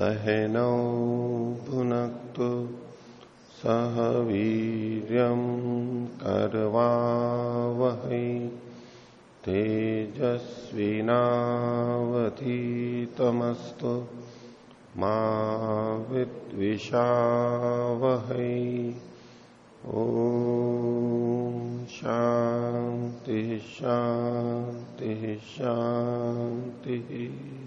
सहनौ भुनक्तु सह वीर्यं करवावहै तेजस्विनावधीतमस्तु मा विद्विषावहै। ॐ शान्ति शान्ति शान्तिः।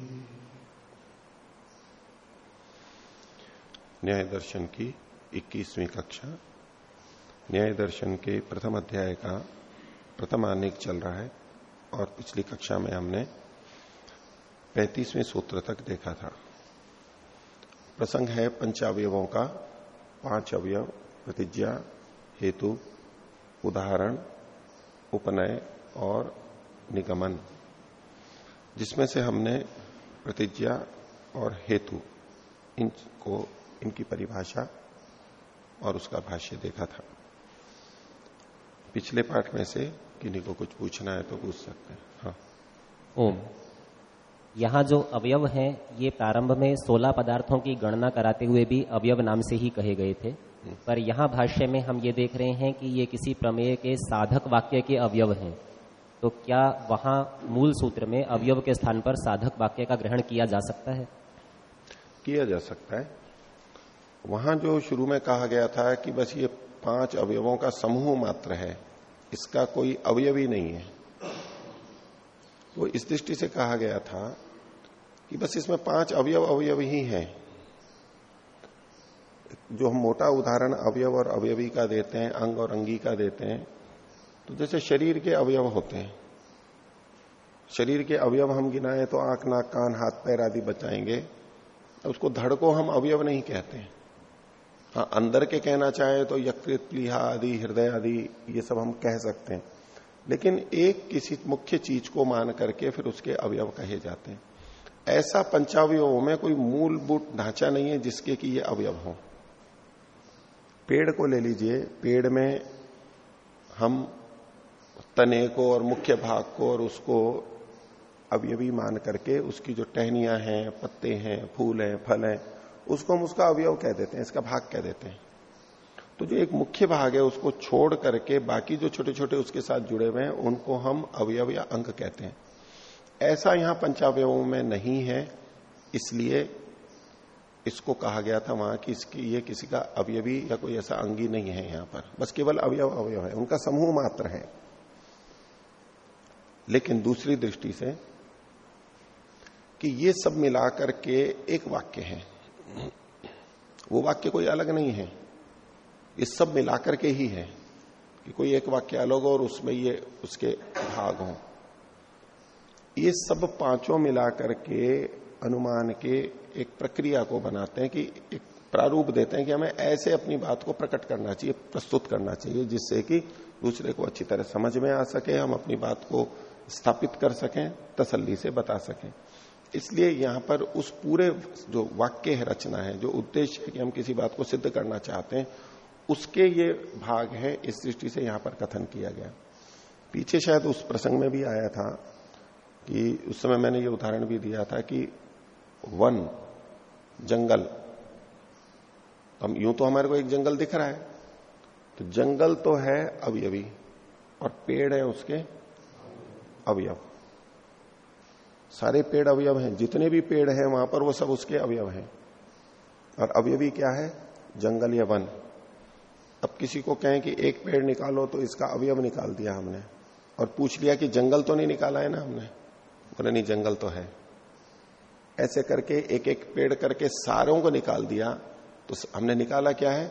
न्याय दर्शन की 21वीं कक्षा। न्याय दर्शन के प्रथम अध्याय का प्रथम आनेक चल रहा है और पिछली कक्षा में हमने 35वें सूत्र तक देखा था। प्रसंग है पंचावयवों का पाँच अवयव प्रतिज्ञा, हेतु, उदाहरण, उपनय और निगमन, जिसमें से हमने प्रतिज्ञा और हेतु इनको इनकी परिभाषा और उसका भाष्य देखा था। पिछले पाठ में से किन्हीं को कुछ पूछना है तो पूछ सकते हैं। हाँ। ओम। यहाँ जो अवयव हैं ये प्रारंभ में 16 पदार्थों की गणना कराते हुए भी अवयव नाम से ही कहे गए थे। पर यहाँ भाष्य में हम ये देख रहे हैं कि ये किसी प्रमेय के साधक वाक्य के अवयव हैं। तो क्या वहाँ मूल सूत्र में अवयव के स्थान पर साधक वाक्य का ग्रहण किया जा सकता है? किया जा सकता है। वहाँ जो शुरू में कहा गया था कि बस ये पाँच अवयवों का समूह मात्र है, इसका कोई अवयवी नहीं है। वो इस दृष्टि से कहा गया था कि बस इसमें पाँच अवयव अवयव ही हैं। जो हम मोटा उदाहरण अवयव और अवयवी का देते हैं, अंग और अंगी का देते हैं तो जैसे शरीर के अवयव होते हैं। शरीर के अवयव हम गिनाएँ तो आँख, नाक, कान, हाथ, पैर आदि बचाएँगे। उसको धड़ को हम अवयव नहीं कहते हैं। हाँ अंदर के कहना चाहे तो यकृत प्लीहा आदि, हृदय आदि, ये सब हम कह सकते हैं। लेकिन एक किसी मुख्य चीज़ को मान करके फिर उसके अवयव कहे जाते हैं। ऐसा पंचावयों में कोई मूलभूत ढांचा नहीं है जिसके कि ये अवयव हो। पेड़ को ले लीजिए। पेड़ में हम तने को और मुख्य भाग को और उसको अवयवी मान करके उसकी जो टहनियाँ हैं, पत्ते हैं, फूल हैं, फल हैं उसको हम उसका अवयव कह देते हैं, इसका भाग कह देते हैं। तो जो एक मुख्य भाग है, उसको छोड़ करके बाकी जो छोटे छोटे उसके साथ जुड़े हुए हैं, उनको हम अवयव या अंग कहते हैं। ऐसा यहाँ पंचावयों में नहीं है, इसलिए इसको कहा गया था वहाँ कि इसकी, ये किसी का अवयवी या कोई ऐसा अंगी नहीं है यहाँ पर। बस केवल अवयव अवयव है, उनका समूह मात्र है। लेकिन दूसरी दृष्टि से कि ये सब मिलाकर के एक वाक्य है। वो वाक्य कोई अलग नहीं है। ये सब मिलाकर के ही है कि कोई एक वाक्य अलग हो और उसमें ये उसके भाग हों। ये सब पाँचों मिलाकर के अनुमान के एक प्रक्रिया को बनाते हैं कि एक प्रारूप देते हैं कि हमें ऐसे अपनी बात को प्रकट करना चाहिए, प्रस्तुत करना चाहिए, जिससे कि दूसरे को अच्छी तरह समझ में आ सके, हम अपनी बात को स्थापित कर सकें, तसल्ली से बता सकें। इसलिए यहाँ पर उस पूरे जो वाक्य है, रचना है, जो उद्देश्य है कि हम किसी बात को सिद्ध करना चाहते हैं, उसके ये भाग है, इस दृष्टि से यहाँ पर कथन किया गया। पीछे शायद उस प्रसंग में भी आया था कि उस समय मैंने ये उदाहरण भी दिया था कि वन, जंगल। हम यूँ तो हमारे को एक जंगल दिख रहा है। तो जंगल तो है अवयवी और पेड़ है उसके अवयव। सारे पेड़ अवयव हैं, जितने भी पेड़ हैं वहाँ पर वो सब उसके अवयव हैं। और अवयवी क्या है? जंगल या वन। अब किसी को कहें कि एक पेड़ निकालो तो इसका अवयव निकाल दिया हमने। और पूछ लिया कि जंगल तो नहीं निकाला है ना हमने? बोले, नहीं, जंगल तो है। ऐसे करके एक एक पेड़ करके सारों को निकाल दिया। तो हमने निकाला क्या है?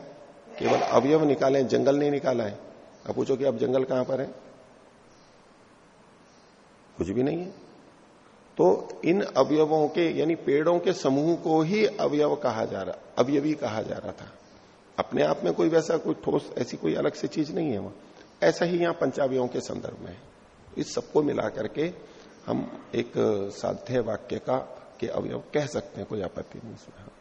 केवल अवयव निकाले जंगल नहीं निकाला है। अब पूछो कि अब जंगल कहाँ पर है? कुछ भी नहीं है। तो इन अवयवों के, यानी पेड़ों के समूह को ही अवयव कहा जा रहा, अवयवी कहा जा रहा था। अपने आप में कोई वैसा कोई ठोस, ऐसी कोई अलग से चीज़ नहीं है वहाँ। ऐसा ही यहाँ पंचावयों के संदर्भ में इस सबको मिला करके हम एक साध्य वाक्य का, के अवयव कह सकते हैं, कोई आपत्ति नहीं इसमें।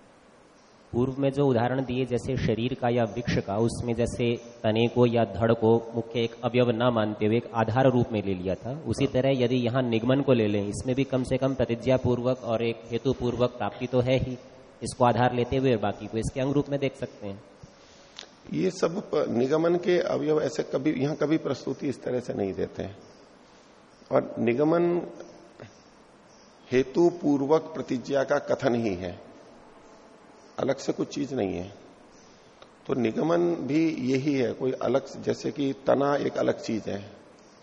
पूर्व में जो उदाहरण दिए, जैसे शरीर का या वृक्ष का, उसमें जैसे तने को या धड़ को मुख्य एक अवयव न मानते हुए एक आधार रूप में ले लिया था। उसी तरह यदि यहाँ निगमन को ले लें, इसमें भी कम से कम प्रतिज्ञा पूर्वक और एक हेतु पूर्वक प्राप्ति तो है ही। इसको आधार लेते हुए बाकी को इसके अंग रूप में देख सकते हैं। ये सब निगमन के अवयव ऐसे कभी, यहाँ कभी प्रस्तुति इस तरह से नहीं देते हैं। और निगमन हेतु पूर्वक प्रतिज्ञा का कथन ही है। अलग से कुछ चीज़ नहीं है। तो निगमन भी यही है, कोई अलग जैसे कि तना एक अलग चीज़ है।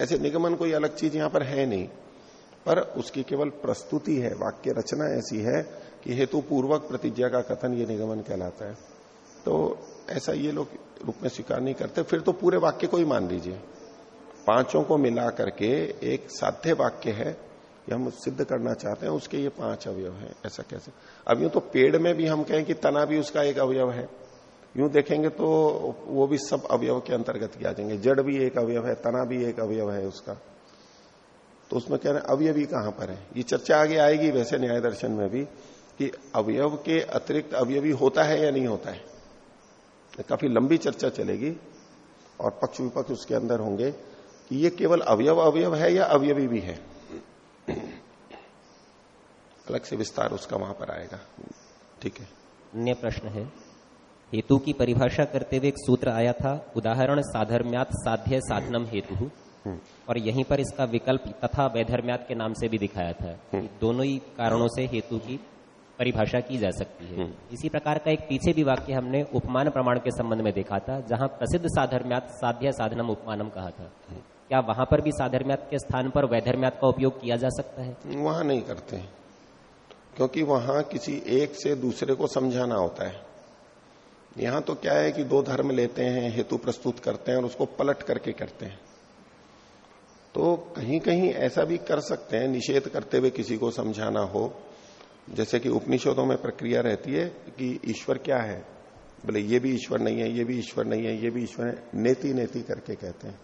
ऐसे निगमन कोई अलग चीज़ यहाँ पर है नहीं, पर उसकी केवल प्रस्तुति है, वाक्य रचना ऐसी है कि हेतु पूर्वक प्रतिज्ञा का कथन ये निगमन कहलाता है। तो ऐसा ये लोग रूप में स्वीकार नहीं करते, फिर तो पूरे वाक्य को ही मान लीजिए। पाँचों को मिला करके एक साध्य वाक्य है ये हम सिद्ध करना चाहते हैं, उसके ये पाँच अवयव है, ऐसा कैसे? अब यूँ तो पेड़ में भी हम कहें कि तना भी उसका एक अवयव है। यूँ देखेंगे तो वो भी सब अवयव के अंतर्गत किया जाएँगे। जड़ भी एक अवयव है, तना भी एक अवयव है उसका। तो उसमें कह रहे हैं, अवयवी कहाँ पर है? ये चर्चा आगे आएगी वैसे न्याय दर्शन में भी, कि अवयव के अतिरिक्त अवयवी होता है या नहीं होता है। काफ़ी लंबी चर्चा चलेगी, और पक्ष विपक्ष उसके अंदर होंगे कि ये केवल अवयव अवयव है या अवयवी भी है? अलग से विस्तार उसका वहाँ पर आएगा। ठीक है। अन्य प्रश्न है हेतु की परिभाषा करते हुए एक सूत्र आया था उदाहरण साधर्म्यात साध्य साधनम हेतु। हम्म। और यहीं पर इसका विकल्प तथा वैधर्म्यात के नाम से भी दिखाया था हम्म। दोनों ही कारणों से हेतु की परिभाषा की जा सकती है। हम्म। इसी प्रकार का एक पीछे भी वाक्य हमने उपमान प्रमाण के संबंध में देखा था जहाँ प्रसिद्ध साधर्म्यात साध्य साधनम उपमानम कहा था। क्या वहाँ पर भी साधर्म्यात के स्थान पर वैधर्म्यात का उपयोग किया जा सकता है? वहाँ नहीं करते। क्योंकि वहाँ किसी एक से दूसरे को समझाना होता है। यहाँ तो क्या है कि दो धर्म लेते हैं, हेतु प्रस्तुत करते हैं और उसको पलट करके करते हैं। तो कहीं कहीं ऐसा भी कर सकते हैं, निषेध करते हुए किसी को समझाना हो। जैसे कि उपनिषदों में प्रक्रिया रहती है कि ईश्वर क्या है? बोले ये भी ईश्वर नहीं है, ये भी ईश्वर नहीं है, ये भी ईश्वर है नेति नेति करके कहते हैं।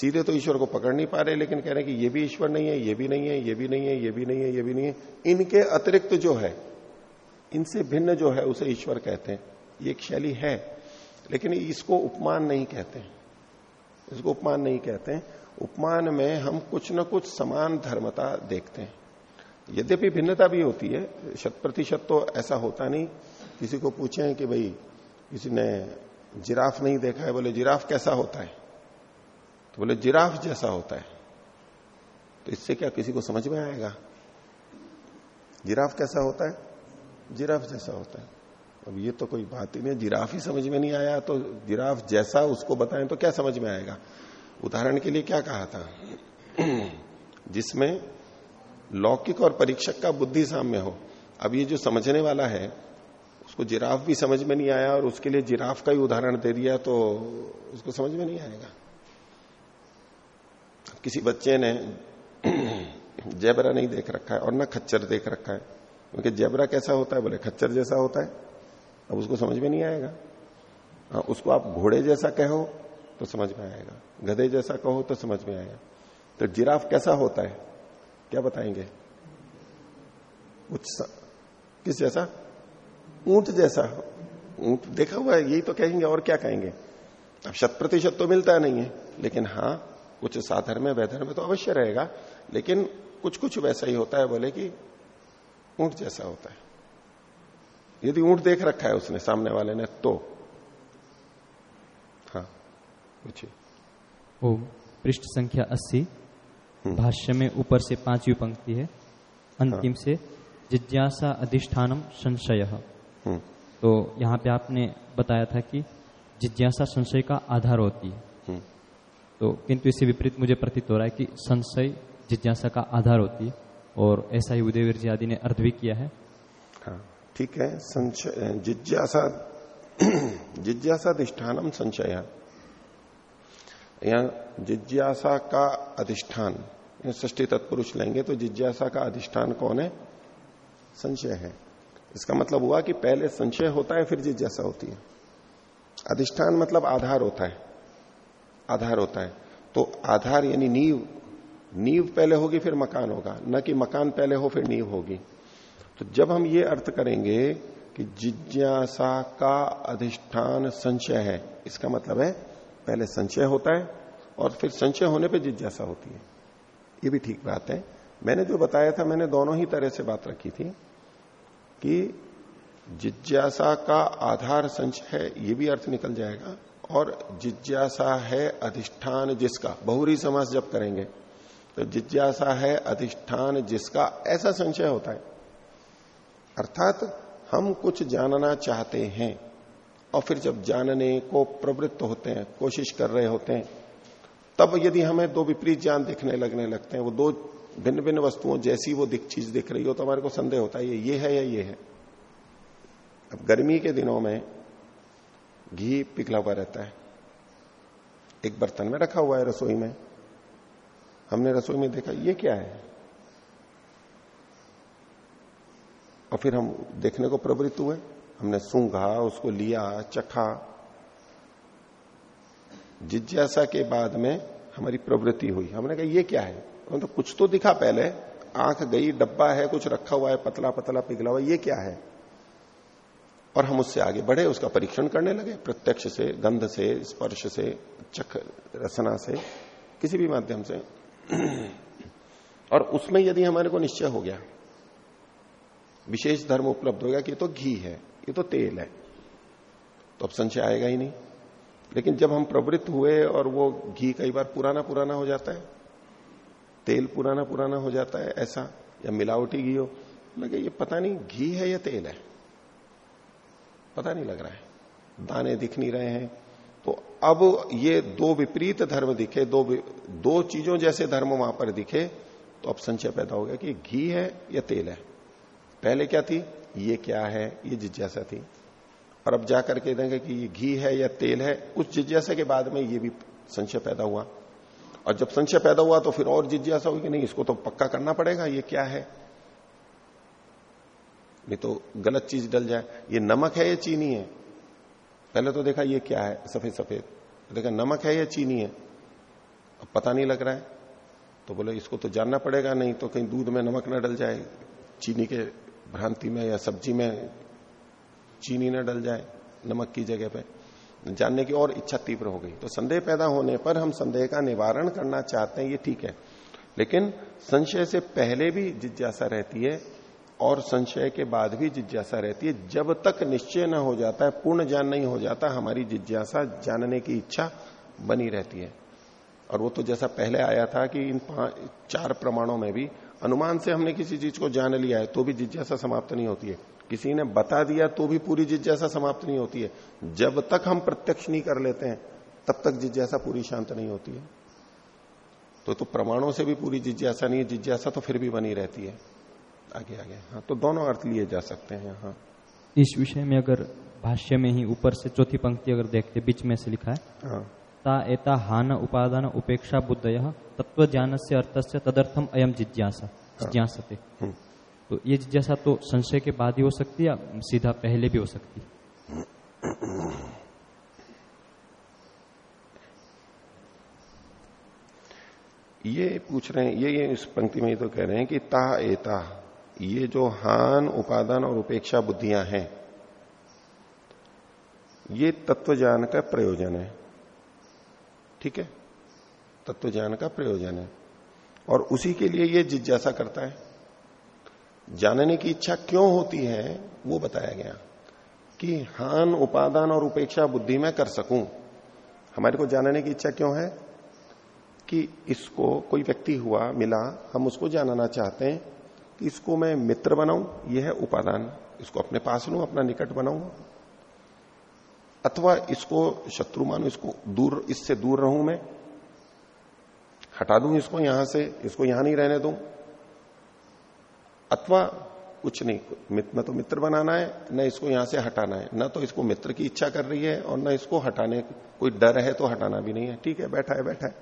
सीधे तो ईश्वर को पकड़ नहीं पा रहे, लेकिन कह रहे हैं कि ये भी ईश्वर नहीं है, ये भी नहीं है, ये भी नहीं है, ये भी नहीं है, ये भी नहीं है। इनके अतिरिक्त जो है, इनसे भिन्न जो है, उसे ईश्वर कहते हैं। ये एक शैली है, लेकिन इसको उपमान नहीं कहते इसको उपमान नहीं कहते उपमान में हम कुछ न कुछ समान धर्मता देखते हैं। यद्यपि भिन्नता भी होती है, शत प्रतिशत तो ऐसा होता नहीं। किसी को पूछे कि भाई, किसी ने जिराफ नहीं देखा है, बोले, जिराफ कैसा होता है? तो बोले, जिराफ जैसा होता है। तो इससे क्या किसी को समझ में आएगा? जिराफ कैसा होता है? जिराफ जैसा होता है। अब ये तो कोई बात ही नहीं जिराफ ही समझ में नहीं आया तो जिराफ जैसा उसको बताएँ तो क्या समझ में आएगा? उदाहरण के लिए क्या कहा था? जिसमें लौकिक और परीक्षक का बुद्धि साम्य हो। अब ये जो समझने वाला है, उसको जिराफ भी समझ में नहीं आया और उसके लिए जिराफ का ही उदाहरण दे दिया तो उसको समझ में नहीं आएगा। किसी बच्चे ने जैबरा नहीं देख रखा है और ना खच्चर देख रखा है। क्योंकि जैबरा कैसा होता है? बोले, खच्चर जैसा होता है। अब उसको समझ में नहीं आएगा। हाँ उसको आप घोड़े जैसा कहो तो समझ में आएगा। गधे जैसा कहो तो समझ में आएगा। तो जिराफ कैसा होता है? क्या बताएँगे? कुछ किस जैसा? ऊँट जैसा। ऊँट देखा हुआ है, यही तो कहेंगे, और क्या कहेंगे? अब शत प्रतिशत तो मिलता नहीं है। लेकिन हाँ कुछ साधर में वैधर में तो अवश्य रहेगा लेकिन कुछ कुछ वैसा ही होता है बोले कि ऊँट जैसा होता है यदि ऊँट देख रखा है उसने सामने वाले ने तो हाँ पूछिए ओ पृष्ठ संख्या अस्सी हम्म। भाष्य में ऊपर से पांचवी पंक्ति है अंतिम हाँ। से जिज्ञासा अधिष्ठानम संशय हम्म। तो यहाँ पे आपने बताया था कि जिज्ञासा संशय का आधार होती है। तो किंतु इससे विपरीत मुझे प्रतीत हो रहा है कि संशय, जिज्ञासा का आधार होती है और ऐसा ही उदयवीर जी आदि ने अर्थ भी किया है। हाँ ठीक है। संशय, जिज्ञासा जिज्ञासा अधिष्ठानम संशय। यहाँ जिज्ञासा का अधिष्ठान ष्टी तत्पुरुष लेंगे तो जिज्ञासा का अधिष्ठान कौन है? संशय है। इसका मतलब हुआ कि पहले संशय होता है, फिर जिज्ञासा होती है। अधिष्ठान मतलब आधार होता है। आधार होता है। तो आधार यानी नींव। नींव पहले होगी, फिर मकान होगा। न कि मकान पहले हो, फिर नींव होगी। तो जब हम ये अर्थ करेंगे कि जिज्ञासा का अधिष्ठान संशय है, इसका मतलब है पहले संशय होता है और फिर संशय होने पे जिज्ञासा होती है। ये भी ठीक बात है। मैंने जो बताया था, मैंने दोनों ही तरह से बात रखी थी कि जिज्ञासा का आधार संचय है, ये भी अर्थ निकल जाएगा। और जिज्ञासा है अधिष्ठान जिसका, बहुरी समास जब करेंगे तो जिज्ञासा है अधिष्ठान जिसका, ऐसा संशय होता है। अर्थात हम कुछ जानना चाहते हैं और फिर जब जानने को प्रवृत्त होते हैं, कोशिश कर रहे होते हैं, तब यदि हमें दो विपरीत ज्ञान दिखने लगने लगते हैं, वो दो भिन्न भिन्न वस्तुओं जैसी वो दिख, चीज़ दिख रही हो तो हमारे को संदेह होता है, ये ये है या ये है। अब गर्मी के दिनों में घी पिघला हुआ रहता है। एक बर्तन में रखा हुआ है रसोई में। हमने रसोई में देखा, ये क्या है? और फिर हम देखने को प्रवृत्त हुए। हमने सूंघा, उसको लिया चखा जिज्ञासा के बाद में हमारी प्रवृत्ति हुई। हमने कहा, ये क्या है? तो कुछ तो दिखा पहले। आँख गई, डब्बा है, कुछ रखा हुआ है पतला पतला पिघला हुआ, ये क्या है? और हम उससे आगे बढ़े, उसका परीक्षण करने लगे, प्रत्यक्ष से, गंध से, स्पर्श से, चख, रसना से, किसी भी माध्यम से। और उसमें यदि हमारे को निश्चय हो गया, विशेष धर्म उपलब्ध हो गया कि ये तो घी है, ये तो तेल है तो अब संशय आएगा ही नहीं। लेकिन जब हम प्रवृत्त हुए और वो घी कई बार पुराना पुराना हो जाता है, तेल पुराना पुराना हो जाता है, ऐसा, या मिलावटी घी हो लगे ये पता नहीं, घी है या तेल है? पता नहीं लग रहा है। दाने दिख नहीं रहे हैं। तो अब ये दो विपरीत धर्म दिखे, दो दो चीज़ों जैसे धर्म वहाँ पर दिखे तो अब संशय पैदा हो गया कि घी है या तेल है। पहले क्या थी? ये क्या है? ये जिज्ञासा थी। और अब जाकर के देंगे कि ये घी है या तेल है, उस जिज्ञासा के बाद में ये भी संशय पैदा हुआ। और जब संशय पैदा हुआ तो फिर और जिज्ञासा हुई कि नहीं, इसको तो पक्का करना पड़ेगा, ये क्या है? नहीं तो गलत चीज़ डल जाए। ये नमक है या चीनी है? पहले तो देखा ये क्या है सफ़ेद सफ़ेद तो देखा, नमक है या चीनी है? अब पता नहीं लग रहा है। तो बोले, इसको तो जानना पड़ेगा, नहीं तो कहीं दूध में नमक ना डल जाए, चीनी के भ्रांति में या सब्ज़ी में चीनी न डल जाए, नमक की जगह पे। जानने की और इच्छा तीव्र हो गई। तो संदेह पैदा होने पर हम संदेह का निवारण करना चाहते हैं, ये ठीक है। लेकिन संशय से पहले भी जिज्ञासा रहती है और संशय के बाद भी जिज्ञासा रहती है। जब तक निश्चय न हो जाता है, पूर्ण ज्ञान नहीं हो जाता, हमारी जिज्ञासा जानने की इच्छा बनी रहती है। और वो तो जैसा पहले आया था कि इन चार प्रमाणों में भी अनुमान से हमने किसी चीज़ को जान लिया है तो भी जिज्ञासा समाप्त नहीं होती है। किसी ने बता दिया तो भी पूरी जिज्ञासा समाप्त नहीं होती है। जब तक हम प्रत्यक्ष नहीं कर लेते हैं, तब तक जिज्ञासा पूरी शांत नहीं होती है। तो तो प्रमाणों से भी पूरी जिज्ञासा नहीं है, जिज्ञासा तो फिर भी बनी रहती है। आगे आगे। हाँ तो दोनों अर्थ लिए जा सकते हैं हाँ। इस विषय में अगर भाष्य में ही ऊपर से चौथी पंक्ति अगर देखते बीच में से लिखा है हाँ। ता एता हान उपादान उपेक्षा बुद्ध बुद्धय तत्व ज्ञान से अर्थ से तदर्थम अयम जिज्ञासा हाँ। जिज्ञासते। हम्म। तो ये जिज्ञासा तो संशय के बाद ही हो सकती है या सीधा पहले भी हो सकती? ये पूछ रहे हैं ये ये इस पंक्ति में ये तो कह रहे हैं कि ता एता। ये जो हान, उपादान और उपेक्षा बुद्धियाँ हैं, ये तत्व ज्ञान का प्रयोजन है। ठीक है? तत्व ज्ञान का प्रयोजन है। और उसी के लिए ये जिज्ञासा करता है। जानने की इच्छा क्यों होती है, वो बताया गया कि हान, उपादान और उपेक्षा बुद्धि में कर सकूँ। हमारे को जानने की इच्छा क्यों है? कि इसको कोई व्यक्ति हुआ, मिला, हम उसको जानना चाहते हैं कि इसको मैं मित्र बनाऊँ यह है उपादान। इसको अपने पास लू, अपना निकट बनाऊँ। अथवा इसको शत्रु मानू, इसको दूर, इससे दूर रहूँ मैं। हटा दूँ इसको यहाँ से, इसको यहाँ नहीं रहने दूँ। अथवा कुछ नहीं मित्र तो मित्र बनाना है, न इसको यहाँ से हटाना है। न तो इसको मित्र की इच्छा कर रही है, और न इसको हटाने, कोई डर है तो हटाना भी नहीं है। ठीक है, बैठा है बैठा है।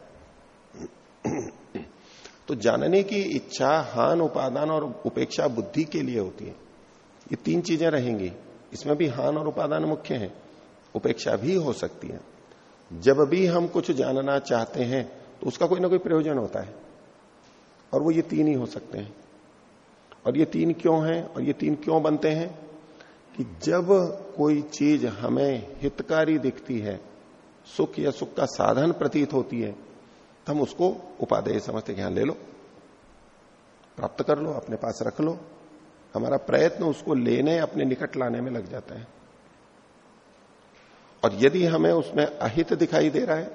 तो जानने की इच्छा, हान, उपादान और उपेक्षा बुद्धि के लिए होती है। ये तीन चीज़ें रहेंगी। इसमें भी हान और उपादान मुख्य है। उपेक्षा भी हो सकती है। जब भी हम कुछ जानना चाहते हैं तो उसका कोई ना कोई प्रयोजन होता है। और वो ये तीन ही हो सकते हैं। और ये तीन क्यों हैं? और ये तीन क्यों बनते हैं? कि जब कोई चीज़ हमें हितकारी दिखती है, सुख या सुख का साधन प्रतीत होती है हम उसको उपादेय समझते यहाँ ले लो, प्राप्त कर लो, अपने पास रख लो। हमारा प्रयत्न उसको लेने, अपने निकट लाने में लग जाता है। और यदि हमें उसमें अहित दिखाई दे रहा है,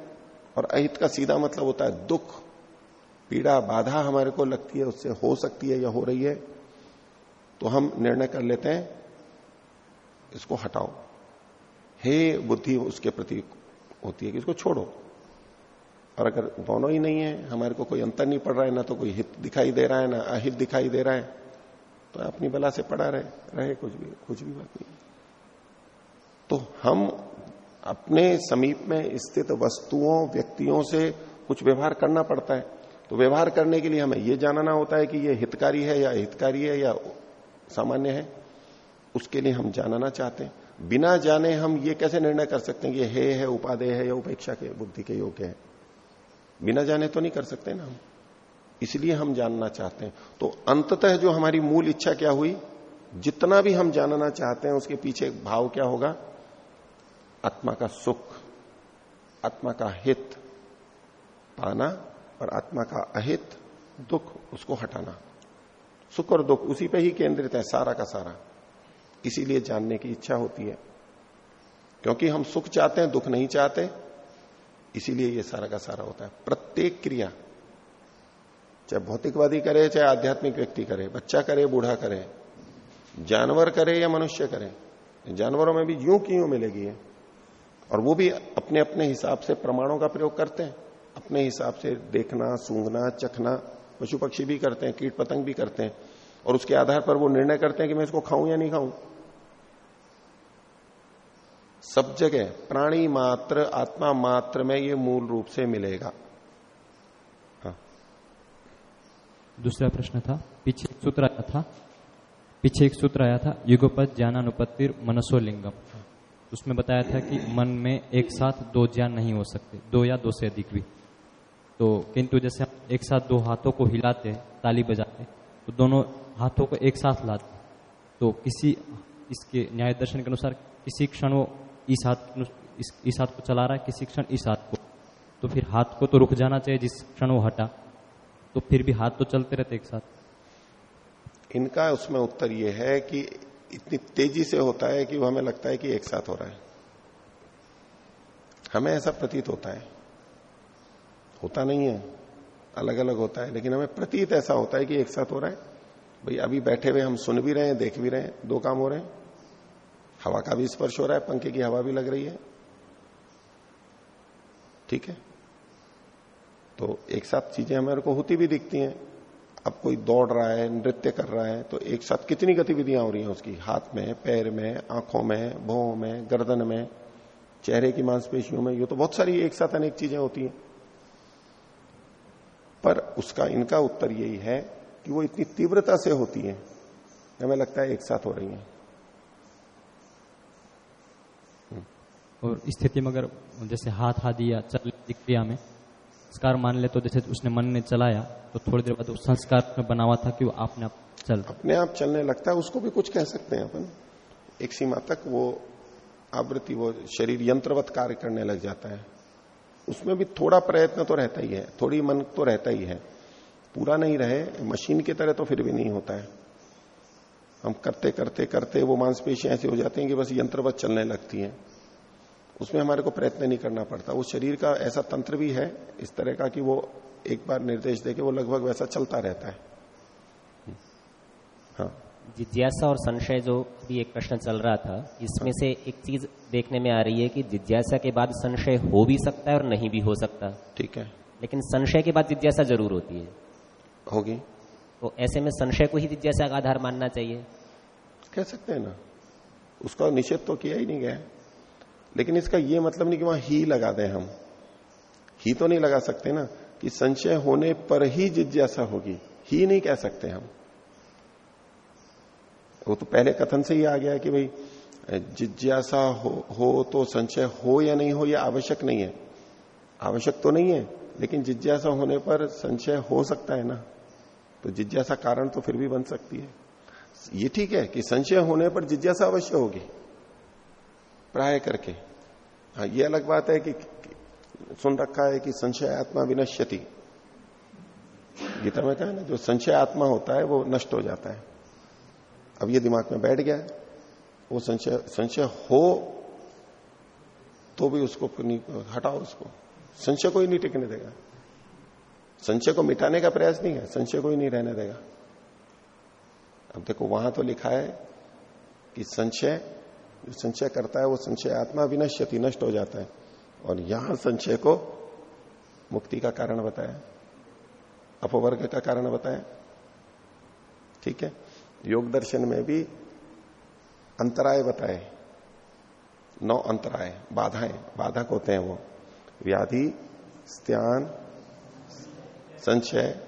और अहित का सीधा मतलब होता है दुख, पीड़ा, बाधा हमारे को लगती है, उससे हो सकती है या हो रही है तो हम निर्णय कर लेते हैं, इसको हटाओ। हे बुद्धि उसके प्रति होती है कि इसको छोड़ो। और अगर दोनों ही नहीं है, हमारे को कोई अंतर नहीं पड़ रहा है, ना तो कोई हित दिखाई दे रहा है, ना अहित दिखाई दे रहा है। तो अपनी बला से पड़ा रहे रहे कुछ भी कुछ भी बात नहीं। तो हम अपने समीप में स्थित वस्तुओं, व्यक्तियों से कुछ व्यवहार करना पड़ता है। तो व्यवहार करने के लिए हमें यह जानना होता है कि यह हितकारी है या हितकारी है या सामान्य है, उसके लिए हम जानना चाहते हैं। बिना जाने हम ये कैसे निर्णय कर सकते हैं कि हे, है, उपादेय है या उपेक्षा के, बुद्धि के योग्य है। बिना जाने तो नहीं कर सकते ना हम। इसलिए हम जानना चाहते हैं। तो अंततः जो हमारी मूल इच्छा क्या हुई? जितना भी हम जानना चाहते हैं, उसके पीछे भाव क्या होगा? आत्मा का सुख, आत्मा का हित पाना और आत्मा का अहित दुख उसको हटाना। सुख और दुख उसी पे ही केंद्रित है, सारा का सारा। इसीलिए जानने की इच्छा होती है। क्योंकि हम सुख चाहते हैं, दुख नहीं चाहते। इसीलिए ये सारा का सारा होता है। प्रत्येक क्रिया, चाहे भौतिकवादी करे, चाहे आध्यात्मिक व्यक्ति करे, बच्चा करे, बूढ़ा करे, जानवर करे या मनुष्य करे, जानवरों में भी यूँ की यूँ मिलेगी है और वो भी अपने अपने हिसाब से प्रमाणों का प्रयोग करते हैं। अपने हिसाब से देखना, सूंघना, चखना, पशु पक्षी भी करते हैं, कीट पतंग भी करते हैं। और उसके आधार पर वो निर्णय करते हैं कि मैं इसको खाऊं या नहीं खाऊं। सब जगह, प्राणी मात्र, आत्मा मात्र में ये मूल रूप से मिलेगा। हाँ। दूसरा प्रश्न था, पीछे एक सूत्र आया था, पीछे एक सूत्र आया था युगोपत ज्ञानानुपत्तिर, मनसोलिंगम। उसमें बताया था कि मन में एक साथ दो ज्ञान नहीं हो सकते, दो या दो से अधिक भी। तो किंतु जैसे हम एक साथ दो हाथों को हिलाते ताली बजाते तो दोनों हाथों को एक साथ लाते तो किसी, इसके न्याय दर्शन के अनुसार किसी क्षण वो इस हाथ इस, इस हाथ को चला रहा है किसी क्षण इस हाथ को। तो फिर हाथ को तो रुक जाना चाहिए जिस क्षण वो हटा। तो फिर भी हाथ तो चलते रहते एक साथ। इनका उसमें उत्तर ये है कि इतनी तेज़ी से होता है कि वो हमें लगता है कि एक साथ हो रहा है। हमें ऐसा प्रतीत होता है। होता नहीं है। अलग अलग होता है लेकिन हमें प्रतीत ऐसा होता है कि एक साथ हो रहा है। भाई अभी बैठे हुए हम सुन भी रहे हैं देख भी रहे हैं दो काम हो रहे हैं। हवा का भी स्पर्श हो रहा है, पंखे की हवा भी लग रही है। ठीक है? तो एक साथ चीज़ें हमारे को होती भी दिखती हैं। अब कोई दौड़ रहा है, नृत्य कर रहा है तो एक साथ कितनी गतिविधियाँ हो रही हैं उसकी? हाथ में, पैर में, आँखों में, भों में, गर्दन में, चेहरे की मांसपेशियों में, ये तो बहुत सारी एक साथ अनेक चीज़ें होती हैं। पर उसका, इनका उत्तर यही है कि वो इतनी तीव्रता से होती है, हमें लगता है एक साथ हो रही है। और स्थिति में अगर जैसे हाथ हाथ दिया, चल क्रिया में, संस्कार मान ले तो जैसे उसने मन ने चलाया तो थोड़ी देर बाद उस संस्कार में बना हुआ था कि वो आपने आप चल अपने आप चलने लगता है, उसको भी कुछ कह सकते हैं अपन। एक सीमा तक वो आवृत्ति, वो शरीर यंत्रवत कार्य करने लग जाता है। उसमें भी थोड़ा प्रयत्न तो रहता ही है, थोड़ी मन तो रहता ही है। पूरा नहीं रहे, मशीन की तरह तो फिर भी नहीं होता है। हम करते करते करते वो मांसपेशियाँ ऐसी हो जाती हैं कि बस यंत्रवत चलने लगती हैं। उसमें हमारे को प्रयत्न नहीं करना पड़ता। वो शरीर का ऐसा तंत्र भी है इस तरह का कि वो एक बार निर्देश दे के वो लगभग वैसा चलता रहता है। हाँ। जिज्ञासा और संशय जो भी एक प्रश्न चल रहा था इसमें से एक चीज़ देखने में आ रही है कि जिज्ञासा के बाद संशय हो भी सकता है और नहीं भी हो सकता। ठीक है। लेकिन संशय के बाद जिज्ञासा ज़रूर होती है। होगी। तो ऐसे में संशय को ही जिज्ञासा का आधार मानना चाहिए। कह सकते हैं ना। उसका निषेध तो किया ही नहीं गया लेकिन इसका यह मतलब नहीं कि वहाँ ही लगा दें हम। ही तो नहीं लगा सकते ना कि संशय होने पर ही जिज्ञासा होगी। ही नहीं कह सकते हम। वो तो पहले कथन से ही आ गया कि भाई जिज्ञासा हो, हो तो संशय हो या नहीं हो यह आवश्यक नहीं है। आवश्यक तो नहीं है लेकिन जिज्ञासा होने पर संशय हो सकता है ना। तो जिज्ञासा कारण तो फिर भी बन सकती है। ये ठीक है कि संशय होने पर जिज्ञासा अवश्य होगी। प्राय करके। हाँ ये अलग बात है कि सुन रखा है कि संशय आत्मा विनश्यति। गीता में कहा ना, जो संशय आत्मा होता है, वो नष्ट हो जाता है। अब ये दिमाग में बैठ गया, वो संशय संशय हो तो भी उसको हटाओ उसको। संशय को ही नहीं टिकने देगा। संशय को मिटाने का प्रयास नहीं है, संशय को ही नहीं रहने देगा। अब देखो, वहाँ तो लिखा है कि संशय संशय करता है, वो संशय आत्मा विनश्यति नष्ट हो जाता है। और यहाँ संशय को मुक्ति का कारण बताया। अपवर्ग का कारण बताया। ठीक है? योग दर्शन में भी अंतराय बताए। नौ अंतराय, बाधाएँ, बाधक होते हैं वो। व्याधि, स्त्यान संशय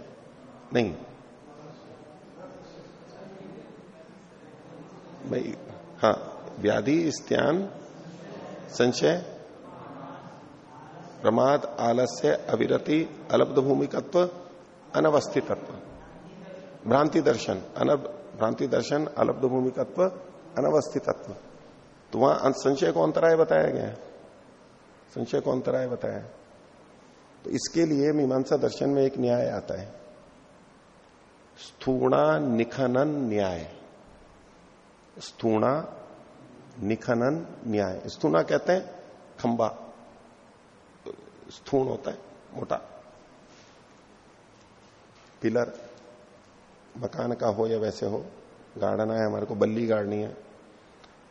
नहीं। भाई हाँ। व्याधि, स्त्यान, संशय, प्रमाद, आलस्य, अविरति अलब्ध भूमिकत्व अनवस्थितत्व। भ्रांति दर्शन, अनब, भ्रांति दर्शन अलब्ध भूमिकत्व अनवस्थितत्व। तो वहाँ संशय को अंतराय बताया गया संशय को अंतराय बताया। तो इसके लिए मीमांसा दर्शन में एक न्याय आता है। स्थूणा निखनन न्याय। स्थूणा निखनन न्याय। स्थूना कहते हैं, खंबा। स्थूण होता है, मोटा। पिलर, मकान का हो या वैसे हो गाड़ना है, हमारे को बल्ली गाड़नी है।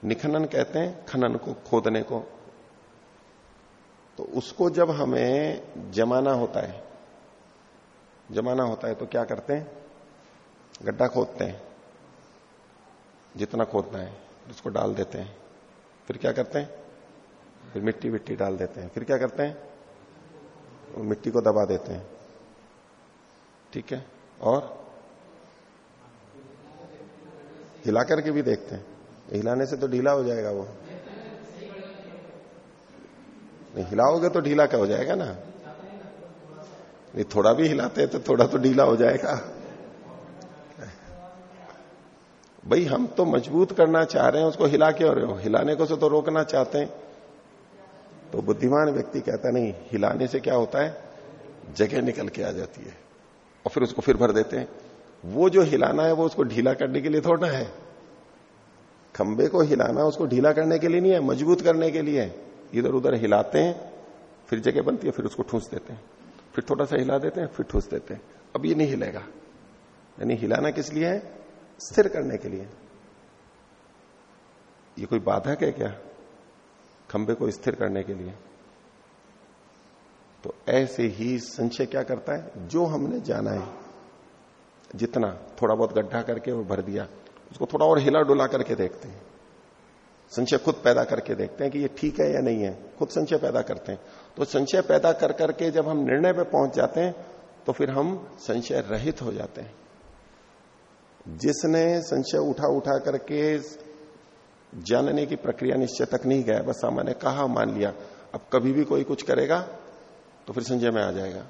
निखनन कहते हैं, खनन को, खोदने को। तो उसको जब हमें जमाना होता है, जमाना होता है तो क्या करते हैं? गड्ढा खोदते हैं, जितना खोदना है। उसको डाल देते हैं। फिर क्या करते हैं? फिर मिट्टी विट्टी डाल देते हैं। फिर क्या करते हैं? मिट्टी को दबा देते हैं। ठीक है? और हिला करके भी देखते हैं। हिलाने से तो ढीला हो जाएगा वो। नहीं, हिलाओगे तो ढीला क्या हो जाएगा ना? नहीं, थोड़ा भी हिलाते हैं तो थोड़ा तो ढीला हो जाएगा। भाई, हम तो मज़बूत करना चाह रहे हैं, उसको हिला रहे हो? हिलाने को से तो रोकना चाहते हैं। तो बुद्धिमान व्यक्ति कहता नहीं, हिलाने से क्या होता है? जगह निकल के आ जाती है। और फिर उसको फिर भर देते हैं। वो जो हिलाना है, वो उसको ढीला करने के लिए थोड़ा है। खंबे को हिलाना उसको ढीला करने के लिए नहीं है, मज़बूत करने के लिए इधर उधर हिलाते हैं, फिर जगह बनती है, फिर उसको ठूस देते हैं। फिर थोड़ा सा हिला देते हैं, फिर ठूस देते हैं। अब ये नहीं हिलेगा। यानी हिलाना किस लिए है? स्थिर करने के लिए। ये कोई बाधक है क्या खंबे को स्थिर करने के लिए। तो ऐसे ही संशय क्या करता है? जो हमने जाना है, जितना थोड़ा बहुत गड्ढा करके और भर दिया, उसको थोड़ा और हिला डुला करके देखते हैं। संशय खुद पैदा करके देखते हैं कि ये ठीक है या नहीं है। खुद संशय पैदा करते हैं। तो संशय पैदा कर करके जब हम निर्णय पे पहुँच जाते हैं तो फिर हम संशय रहित हो जाते हैं। जिसने संशय उठा उठा करके जानने की प्रक्रिया निश्चय तक नहीं गया, बस सामान्य कहा, मान लिया, अब कभी भी कोई कुछ करेगा तो फिर संजय में आ जाएगा।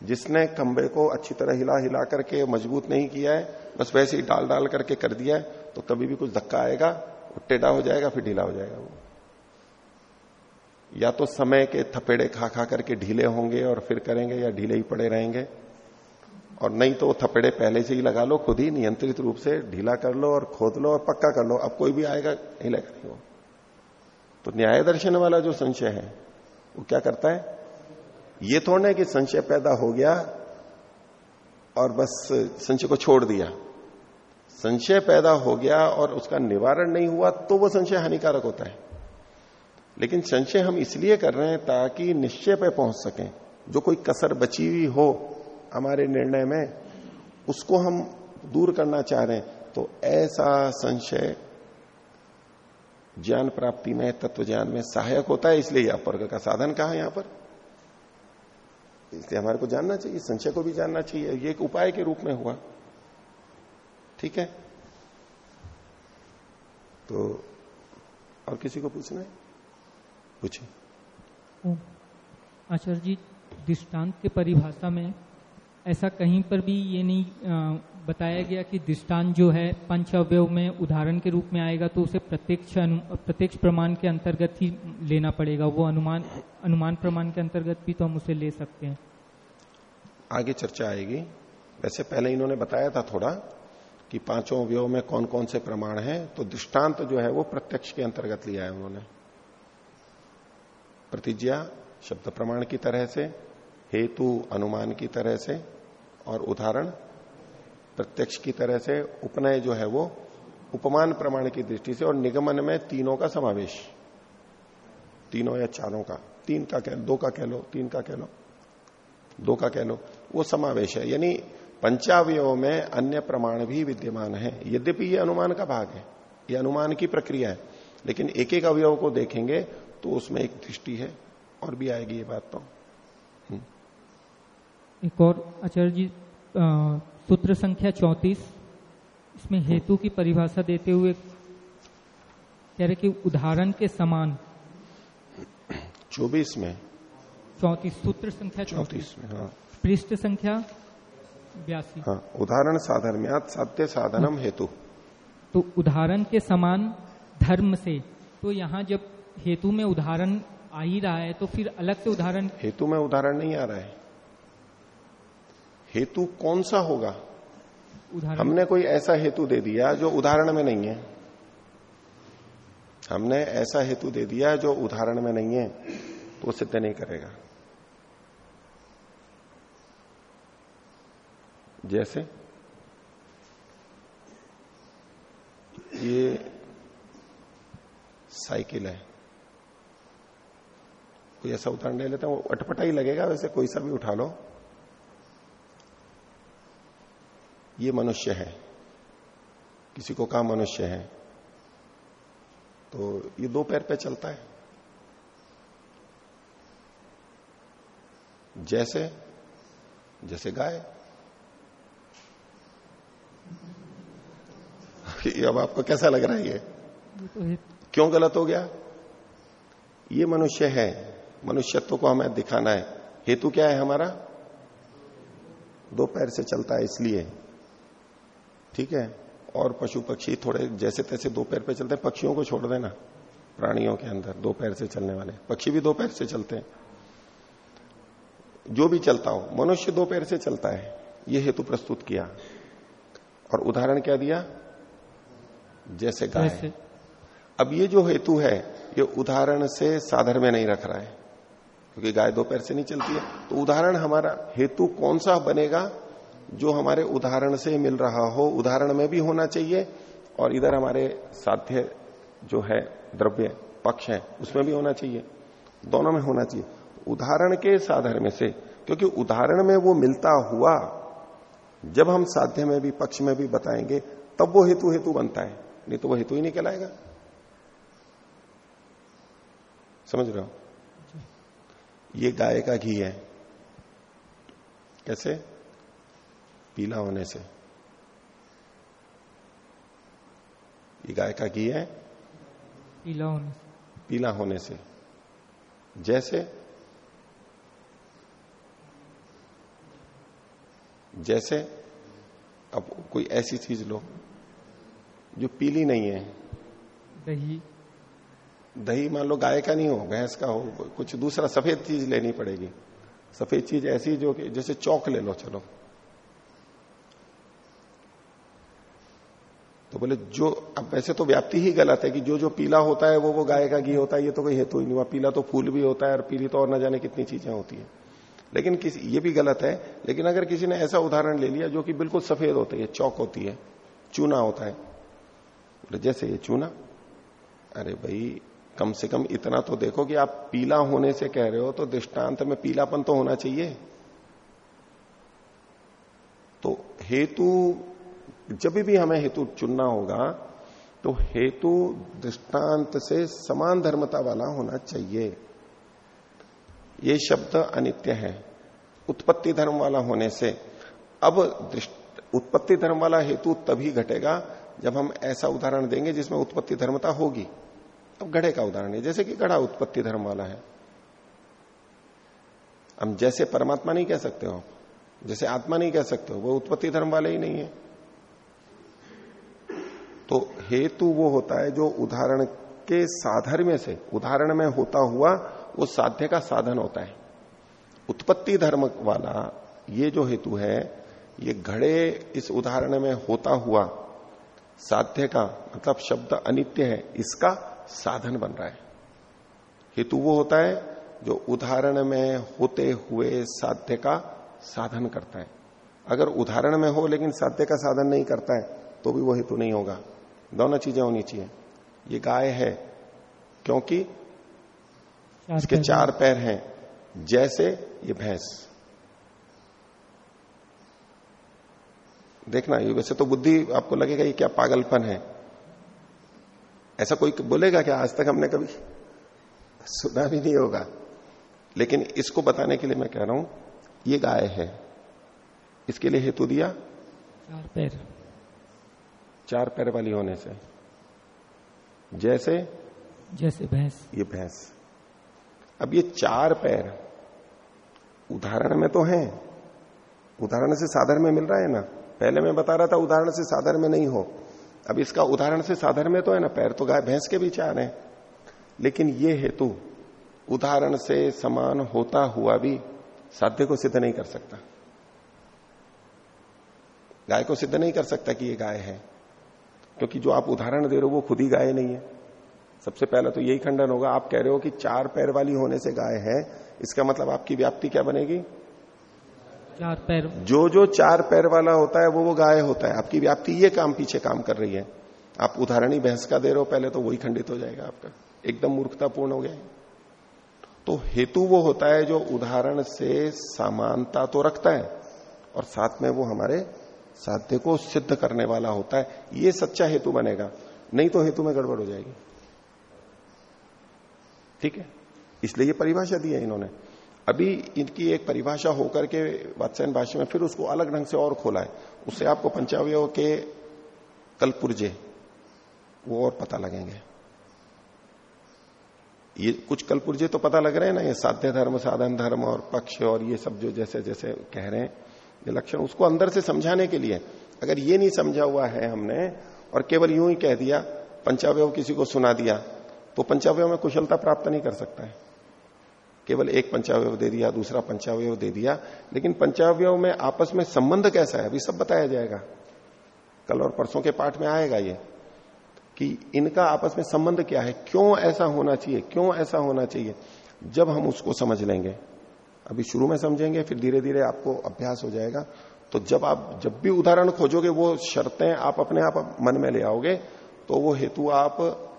जिसने खंबे को अच्छी तरह हिला हिला करके मज़बूत नहीं किया है, बस वैसे ही डाल डाल करके कर दिया है तो कभी भी कुछ धक्का आएगा टेढ़ा हो जाएगा, फिर ढीला हो जाएगा वो। या तो समय के थपेड़े खा खा करके ढीले होंगे और फिर करेंगे, या ढीले ही पड़े रहेंगे। और नहीं तो थपेड़े पहले से ही लगा लो, खुद ही नियंत्रित रूप से ढीला कर लो और खोद लो और पक्का कर लो। अब कोई भी आएगा हिलेगा नहीं वो तो न्याय दर्शन वाला जो संशय है, वो क्या करता है? ये थोड़ा है कि संशय पैदा हो गया और बस संशय को छोड़ दिया। संशय पैदा हो गया और उसका निवारण नहीं हुआ तो वो संशय हानिकारक होता है। लेकिन संशय हम इसलिए कर रहे हैं ताकि निश्चय पे पहुँच सकें, जो कोई कसर बची हुई हो हमारे निर्णय में उसको हम दूर करना चाह रहे हैं। तो ऐसा संशय ज्ञान प्राप्ति में, तत्व ज्ञान में सहायक होता है, इसलिए अपवर्ग का साधन कहा यहाँ पर। इसलिए हमारे को जानना चाहिए, संशय को भी जानना चाहिए। ये एक उपाय के रूप में हुआ। ठीक है? तो और किसी को पूछना है? पूछे आचार्य जी, दृष्टांत के परिभाषा में ऐसा कहीं पर भी ये नहीं बताया गया कि दृष्टांत जो है पंच अवयव में उदाहरण के रूप में आएगा तो उसे प्रत्यक्ष प्रत्यक्ष प्रमाण के अंतर्गत ही लेना पड़ेगा। वो अनुमान अनुमान प्रमाण के अंतर्गत भी तो हम उसे ले सकते हैं। आगे चर्चा आएगी। वैसे पहले इन्होंने बताया था थोड़ा कि पाँचों अवयव में कौन कौन से प्रमाण हैं तो दृष्टांत जो है वो प्रत्यक्ष के अंतर्गत लिया है उन्होंने। प्रतिज्ञा, शब्द प्रमाण की तरह से, हेतु, अनुमान की तरह से और उदाहरण प्रत्यक्ष की तरह से उपनय जो है वो उपमान प्रमाण की दृष्टि से और निगमन में तीनों का समावेश। तीनों या चारों का। तीन का कह दो का कह लो, तीन का कह लो, दो का कह लो, वो समावेश है। यानी पंचावयों में अन्य प्रमाण भी विद्यमान है। यद्यपि ये अनुमान का भाग है, ये अनुमान की प्रक्रिया है, लेकिन एक एक अवयव को देखेंगे तो उसमें एक दृष्टि है और भी आएगी ये बात तो। एक और आचार्य जी सूत्र संख्या चौतीस इसमें हेतु की परिभाषा देते हुए कह रहे कि उदाहरण के समान। चौबीस में। चौतीस सूत्र संख्या चौतीस। में हाँ। पृष्ठ संख्या बयासी। हाँ उदाहरण साधर्म्यात साध्य साधनम हेतु। तो उदाहरण के समान धर्म से तो यहाँ जब हेतु में उदाहरण आ ही रहा है तो फिर अलग से उदाहरण हेतु में उदाहरण नहीं आ रहा है। हेतु कौन सा होगा? हमने कोई ऐसा हेतु दे दिया जो उदाहरण में नहीं है। हमने ऐसा हेतु दे दिया जो उदाहरण में नहीं है तो सिद्ध नहीं करेगा। जैसे ये साइकिल है। कोई ऐसा उदाहरण ले लेता हूँ अटपटा ही लगेगा वैसे कोई सा भी उठा लो। ये मनुष्य है। किसी को कहा मनुष्य है। तो ये दो पैर पे चलता है। जैसे जैसे गाय। अब आपको कैसा लग रहा है ये? क्यों गलत हो गया? ये मनुष्य है। मनुष्यत्व को हमें दिखाना है। हेतु क्या है हमारा? दो पैर से चलता है इसलिए। ठीक है? और पशु पक्षी थोड़े जैसे तैसे दो पैर पे चलते हैं पक्षियों को छोड़ देना प्राणियों के अंदर दो पैर से चलने वाले। पक्षी भी दो पैर से चलते हैं। जो भी चलता हो मनुष्य दो पैर से चलता है ये हेतु प्रस्तुत किया। और उदाहरण क्या दिया? जैसे गाय। अब ये जो हेतु है ये उदाहरण से साधर में नहीं रख रहा है क्योंकि गाय दो पैर से नहीं चलती है। तो उदाहरण हमारा हेतु कौन सा बनेगा? जो हमारे उदाहरण से मिल रहा हो, उदाहरण में भी होना चाहिए और इधर हमारे साध्य जो है, द्रव्य पक्ष है, उसमें भी होना चाहिए। दोनों में होना चाहिए। उदाहरण के साधन में से, क्योंकि उदाहरण में वो मिलता हुआ, जब हम साध्य में भी, पक्ष में भी बताएँगे, तब वो हेतु हेतु बनता है। नहीं तो वो हेतु ही नहीं कहलाएगा। समझ रहे हो? ये गाय का घी है। कैसे? पीला होने से। ये गाय का घी है? पीला होने से। पीला होने से। जैसे जैसे अब कोई ऐसी चीज़ लो जो पीली नहीं है। दही। दही मान लो गाय का नहीं हो भैंस का हो कुछ दूसरा सफ़ेद चीज़ लेनी पड़ेगी। सफ़ेद चीज़ ऐसी जो कि जैसे चौक ले लो चलो। तो बोले, जो, अब वैसे तो व्याप्ति ही गलत है कि जो जो पीला होता है, वो वो गाय का घी होता है, ये तो कोई हेतु ही नहीं हुआ। पीला तो फूल भी होता है और पीली तो और न जाने कितनी चीज़ें होती है। लेकिन किसी, ये भी गलत है, लेकिन अगर किसी ने ऐसा उदाहरण ले लिया जो कि बिल्कुल सफ़ेद होती है चौक होती है, चूना होता है, बोले, जैसे ये चूना? अरे भाई, कम से कम इतना तो देखो कि आप पीला होने से कह रहे हो तो दृष्टांत में पीलापन तो होना चाहिए। तो हेतु जब भी हमें हेतु चुनना होगा तो हेतु दृष्टांत से समान धर्मता वाला होना चाहिए। ये शब्द अनित्य है। उत्पत्ति धर्म वाला होने से, अब उत्पत्ति धर्म वाला हेतु तभी घटेगा जब हम ऐसा उदाहरण देंगे जिसमें उत्पत्ति धर्मता होगी। अब घड़े का उदाहरण है, जैसे कि घड़ा उत्पत्ति धर्म वाला है। हम जैसे परमात्मा नहीं कह सकते हो, जैसे आत्मा नहीं कह सकते हो, वो उत्पत्ति धर्म वाले ही नहीं है। तो हेतु वो होता है जो उदाहरण के साधर्म्य से, उदाहरण में होता हुआ वो साध्य का साधन होता है। उत्पत्ति धर्म वाला ये जो हेतु है, ये घड़े इस उदाहरण में होता हुआ साध्य का मतलब शब्द अनित्य है, इसका साधन बन रहा है। हेतु वो होता है जो उदाहरण में होते हुए साध्य का साधन करता है। अगर उदाहरण में हो लेकिन साध्य का साधन नहीं करता है तो भी वो हेतु नहीं होगा। दोनों चीज़ें होनी चाहिए। ये गाय है क्योंकि इसके चार पैर हैं जैसे ये भैंस। देखना ये वैसे तो बुद्धि आपको लगेगा ये क्या पागलपन है। ऐसा कोई बोलेगा क्या आज तक हमने कभी सुना भी नहीं होगा। लेकिन इसको बताने के लिए मैं कह रहा हूँ ये गाय है। इसके लिए हेतु दिया चार पैर। चार पैर वाली होने से। जैसे? जैसे भैंस। ये भैंस। अब ये चार पैर उदाहरण में तो हैं। उदाहरण से साधन में मिल रहा है ना? पहले मैं बता रहा था उदाहरण से साधन में नहीं हो। अब इसका उदाहरण से साधन में तो है ना? पैर तो गाय भैंस के भी चार हैं। लेकिन ये हेतु उदाहरण से समान होता हुआ भी साध्य को सिद्ध नहीं कर सकता। गाय को सिद्ध नहीं कर सकता कि ये गाय है। क्योंकि जो आप उदाहरण दे रहे हो वो खुद ही गाय नहीं है। सबसे पहला तो यही खंडन होगा आप कह रहे हो कि चार पैर वाली होने से गाय है इसका मतलब आपकी व्याप्ति क्या बनेगी? चार पैर। जो जो चार पैर वाला होता है वो वो गाय होता है। आपकी व्याप्ति ये काम पीछे काम कर रही है। आप उदाहरण ही भैंस का दे रहे हो पहले तो वही खंडित हो जाएगा आपका। एकदम मूर्खतापूर्ण हो गया तो हेतु वो होता है जो उदाहरण से समानता तो रखता है और साथ में वो हमारे साध्य को सिद्ध करने वाला होता है, ये सच्चा हेतु बनेगा, नहीं तो हेतु में गड़बड़ हो जाएगी। ठीक है? इसलिए ये परिभाषा दी है इन्होंने। अभी इनकी एक परिभाषा होकर के वात्स्यन भाषा में फिर उसको अलग ढंग से और खोला है। उससे आपको पंचावय के कलपुर्जे, वो और पता लगेंगे। ये कुछ कलपुर्जे तो पता लग रहे हैं ना, ये साध्य धर्म, साधन धर्म और पक्ष और ये सब जो जैसे जैसे कह रहे हैं ये लक्षण, उसको अंदर से समझाने के लिए। अगर ये नहीं समझा हुआ है हमने, और केवल यूँ ही कह दिया पंचावय किसी को सुना दिया तो पंचावय में कुशलता प्राप्त नहीं कर सकता है। केवल एक पंचावय दे दिया, दूसरा पंचावय दे दिया, लेकिन पंचावय में आपस में संबंध कैसा है? अभी सब बताया जाएगा। कल और परसों के पाठ में आएगा ये, कि इनका आपस में संबंध क्या है? क्यों ऐसा होना चाहिए? क्यों ऐसा होना चाहिए? जब हम उसको समझ लेंगे। अभी शुरू में समझेंगे फिर धीरे धीरे आपको अभ्यास हो जाएगा। तो जब आप जब भी उदाहरण खोजोगे वो शर्तें आप अपने आप मन में ले आओगे तो वो हेतु आप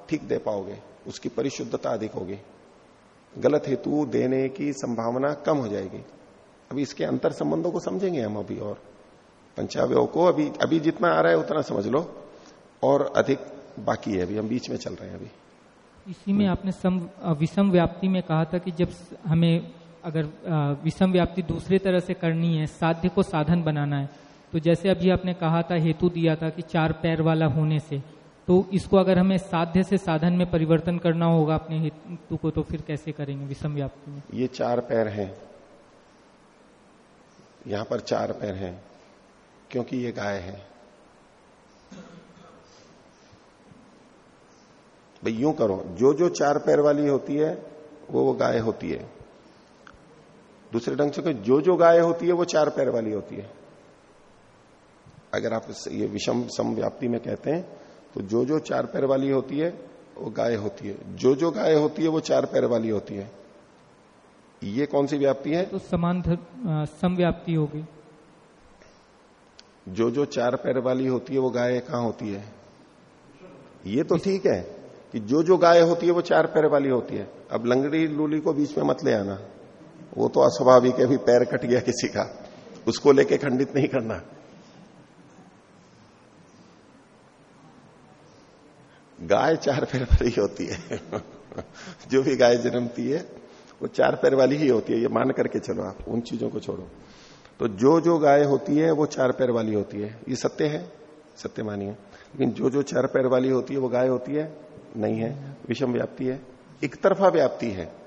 ठीक दे पाओगे उसकी परिशुद्धता अधिक होगी। गलत हेतु देने की संभावना कम हो जाएगी। अभी इसके अंतर संबंधों को समझेंगे हम अभी और। पंचावय को अभी अभी जितना आ रहा है उतना समझ लो। और अधिक बाकी है अभी हम बीच में चल रहे हैं अभी। इसी में आपने सम विषम व्याप्ति में कहा था कि जब हमें अगर विषम व्याप्ति दूसरी तरह से करनी है, साध्य को साधन बनाना है तो जैसे अभी आपने कहा था, हेतु दिया था कि चार पैर वाला होने से तो इसको अगर हमें साध्य से साधन में परिवर्तन करना होगा अपने हेतु को तो फिर कैसे करेंगे विषम व्याप्ति में? ये चार पैर हैं। यहाँ पर चार पैर हैं, क्योंकि ये गाय है। भाई, यूँ करो जो जो चार पैर वाली होती है, वो वो गाय होती है। दूसरे ढंग से जो जो गाय होती है वो चार पैर वाली होती है। अगर आप ये विषम सम व्याप्ति में कहते हैं तो जो जो चार पैर वाली होती है वो गाय होती है। जो जो गाय होती है वो चार पैर वाली होती है। ये कौन सी व्याप्ति है? तो समान सम व्याप्ति होगी जो जो चार पैर वाली होती है वो गाय कहाँ होती है? ये तो ठीक है कि जो जो गाय होती है वो चार पैर वाली होती है। अब लंगड़ी लूली को बीच में मत ले आना। वो तो अस्वाभाविक है भी पैर कट गया किसी का। उसको लेके खंडित नहीं करना। गाय चार पैर वाली होती है। जो भी गाय जन्मती है, वो चार पैर वाली ही होती है। ये मान करके चलो आप, उन चीज़ों को छोड़ो। तो जो जो गाय होती है, वो चार पैर वाली होती है। ये सत्य है? सत्य मानिए। लेकिन जो जो चार पैर वाली होती है, वो गाय होती है? नहीं है। विषम व्याप्ति है। एक तरफा व्याप्ति है।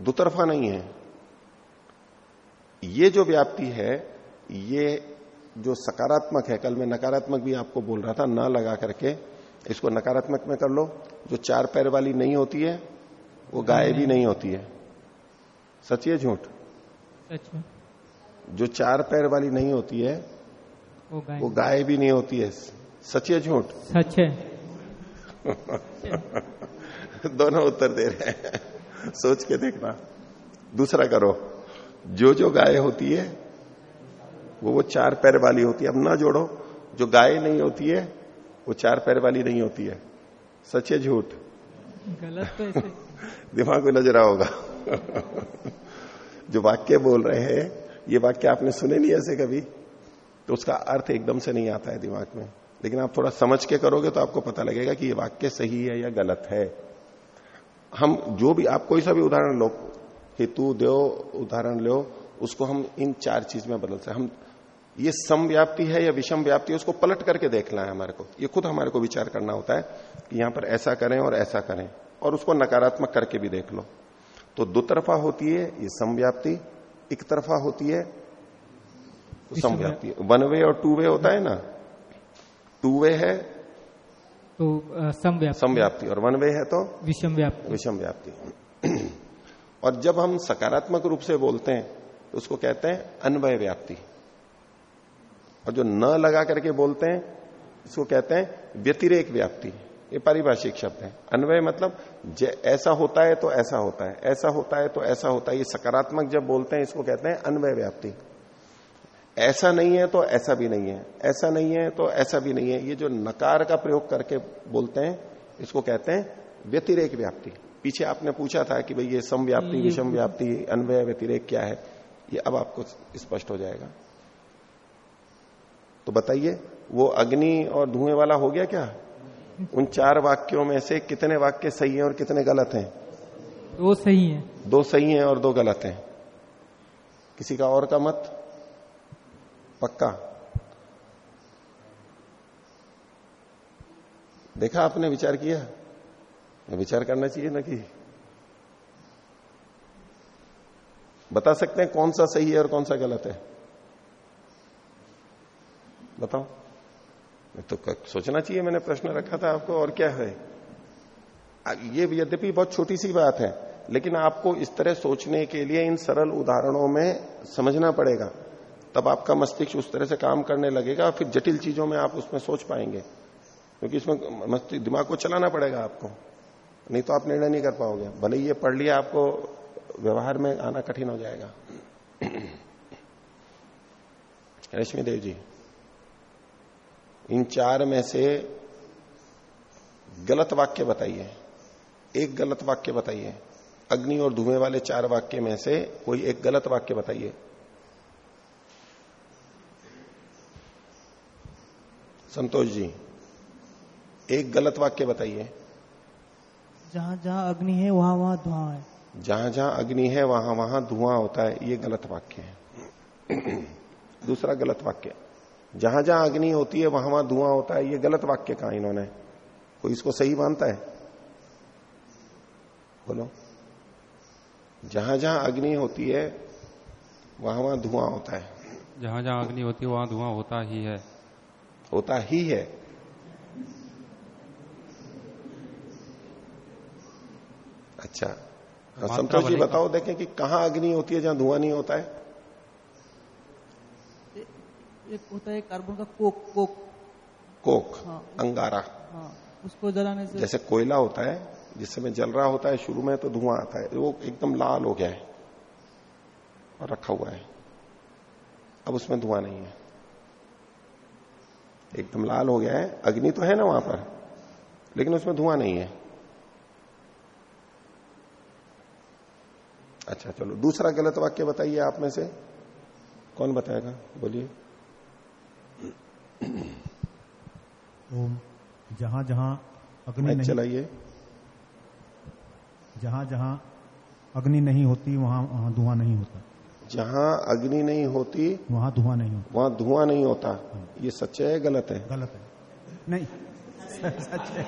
दो तरफा नहीं है। ये जो व्याप्ति है ये जो सकारात्मक है कल मैं नकारात्मक भी आपको बोल रहा था ना लगा करके इसको नकारात्मक में कर लो। जो चार पैर वाली नहीं होती है वो गाय भी नहीं होती है। सच है झूठ? सच जो चार पैर वाली नहीं होती है वो गाय वो गाय भी नहीं होती है। सच या झूठ? सच है। दोनों उत्तर दे रहे हैं। सोच के देखना। दूसरा करो जो जो गाय होती है वो वो चार पैर वाली होती है। अब ना जोड़ो जो गाय नहीं होती है वो चार पैर वाली नहीं होती है। सच है झूठ? गलत तो दिमाग में नज़र आओगा। जो वाक्य बोल रहे हैं ये वाक्य आपने सुने नहीं ऐसे कभी? तो उसका अर्थ एकदम से नहीं आता है दिमाग में। लेकिन आप थोड़ा समझ के करोगे तो आपको पता लगेगा कि ये वाक्य सही है या गलत है। हम जो भी आप कोई सा भी उदाहरण लो हेतु दो उदाहरण लो उसको हम इन चार चीज़ में बदल सकते हम ये सम व्याप्ति है या विषम व्याप्ति है उसको पलट करके देखना है हमारे को। ये खुद हमारे को विचार करना होता है कि यहाँ पर ऐसा करें और ऐसा करें और उसको नकारात्मक करके भी देख लो। तो दो तरफा होती है ये समव्याप्ति एक तरफा होती है समव्याप्ति। वन वे और टू वे होता है ना? टू वे है तो समव्याप्ति। समव्याप्ति और वन वे है तो? विषम व्याप्ति विषम व्याप्ति और जब हम सकारात्मक रूप से बोलते हैं तो उसको कहते हैं अन्वय व्याप्ति। और जो न लगा करके बोलते हैं इसको कहते हैं व्यतिरेक व्याप्ति। ये पारिभाषिक शब्द है। अन्वय मतलब ऐसा होता है तो ऐसा होता है ऐसा होता है तो ऐसा होता है। ये सकारात्मक जब बोलते हैं इसको कहते हैं अन्वय व्याप्ति। ऐसा नहीं है तो ऐसा भी नहीं है ऐसा नहीं है तो ऐसा भी नहीं है। ये जो नकार का प्रयोग करके बोलते हैं इसको कहते हैं व्यतिरेक व्याप्ति। पीछे आपने पूछा था कि भाई ये समव्याप्ति ये- विषम व्याप्ति अन्वय व्यतिरेक क्या है? ये अब आपको स्पष्ट हो जाएगा। तो बताइए वो अग्नि और धुएँ वाला हो गया क्या? उन चार वाक्यों में से कितने वाक्य सही हैं और कितने गलत हैं? दो सही है। दो सही हैं और दो गलत हैं। किसी का और का मत? पक्का। देखा आपने विचार किया? विचार करना चाहिए ना कि बता सकते हैं कौन सा सही है और कौन सा गलत है? बताओ। तो सोचना चाहिए, मैंने प्रश्न रखा था आपको, और क्या है? ये यद्यपि बहुत छोटी सी बात है, लेकिन आपको इस तरह सोचने के लिए इन सरल उदाहरणों में समझना पड़ेगा। तब आपका मस्तिष्क उस तरह से काम करने लगेगा फिर जटिल चीज़ों में आप उसमें सोच पाएँगे। क्योंकि इसमें मस्तिष्क, दिमाग को चलाना पड़ेगा आपको। नहीं तो आप निर्णय नहीं कर पाओगे। भले ये पढ़ लिया, आपको व्यवहार में आना कठिन हो जाएगा। रश्मि देव जी, इन चार में से गलत वाक्य बताइए। एक गलत वाक्य बताइए। अग्नि और धुएँ वाले चार वाक्य में से कोई एक गलत वाक्य बताइए। संतोष जी एक गलत वाक्य बताइए। जहाँ जहाँ अग्नि है वहाँ वहाँ धुआँ है। जहाँ जहाँ अग्नि है वहाँ वहाँ धुआँ होता है ये गलत वाक्य है। दूसरा गलत वाक्य जहाँ जहाँ अग्नि होती है वहाँ वहाँ धुआँ होता है ये गलत वाक्य कहा इन्होंने। कोई इसको सही मानता है? बोलो। जहाँ जहाँ अग्नि होती है वहाँ वहाँ धुआँ होता है। जहाँ जहाँ अग्नि होती है वहाँ धुआँ होता ही है। होता ही है। अच्छा संतोष जी बताओ देखें कि कहाँ अग्नि होती है जहाँ धुआँ नहीं होता है? एक होता है कार्बन का कोक कोक। कोक हाँ। अंगारा। हाँ उसको जलाने से जैसे कोयला होता है जिस समय जल रहा होता है शुरू में तो धुआँ आता है। वो एकदम लाल हो गया है और रखा हुआ है। अब उसमें धुआँ नहीं है। एकदम लाल हो गया है। अग्नि तो है ना वहाँ पर लेकिन उसमें धुआँ नहीं है। अच्छा चलो दूसरा गलत वाक्य बताइए आप में से। कौन बताएगा? बोलिए। ओम जहाँ जहाँ अग्नि नहीं चलाइए। जहाँ जहाँ अग्नि नहीं होती वहाँ वहाँ धुआँ नहीं होता। जहाँ अग्नि नहीं होती वहाँ धुआँ नहीं होता। वहाँ धुआँ नहीं होता। ये सच है या गलत है? गलत है। नहीं। सच है।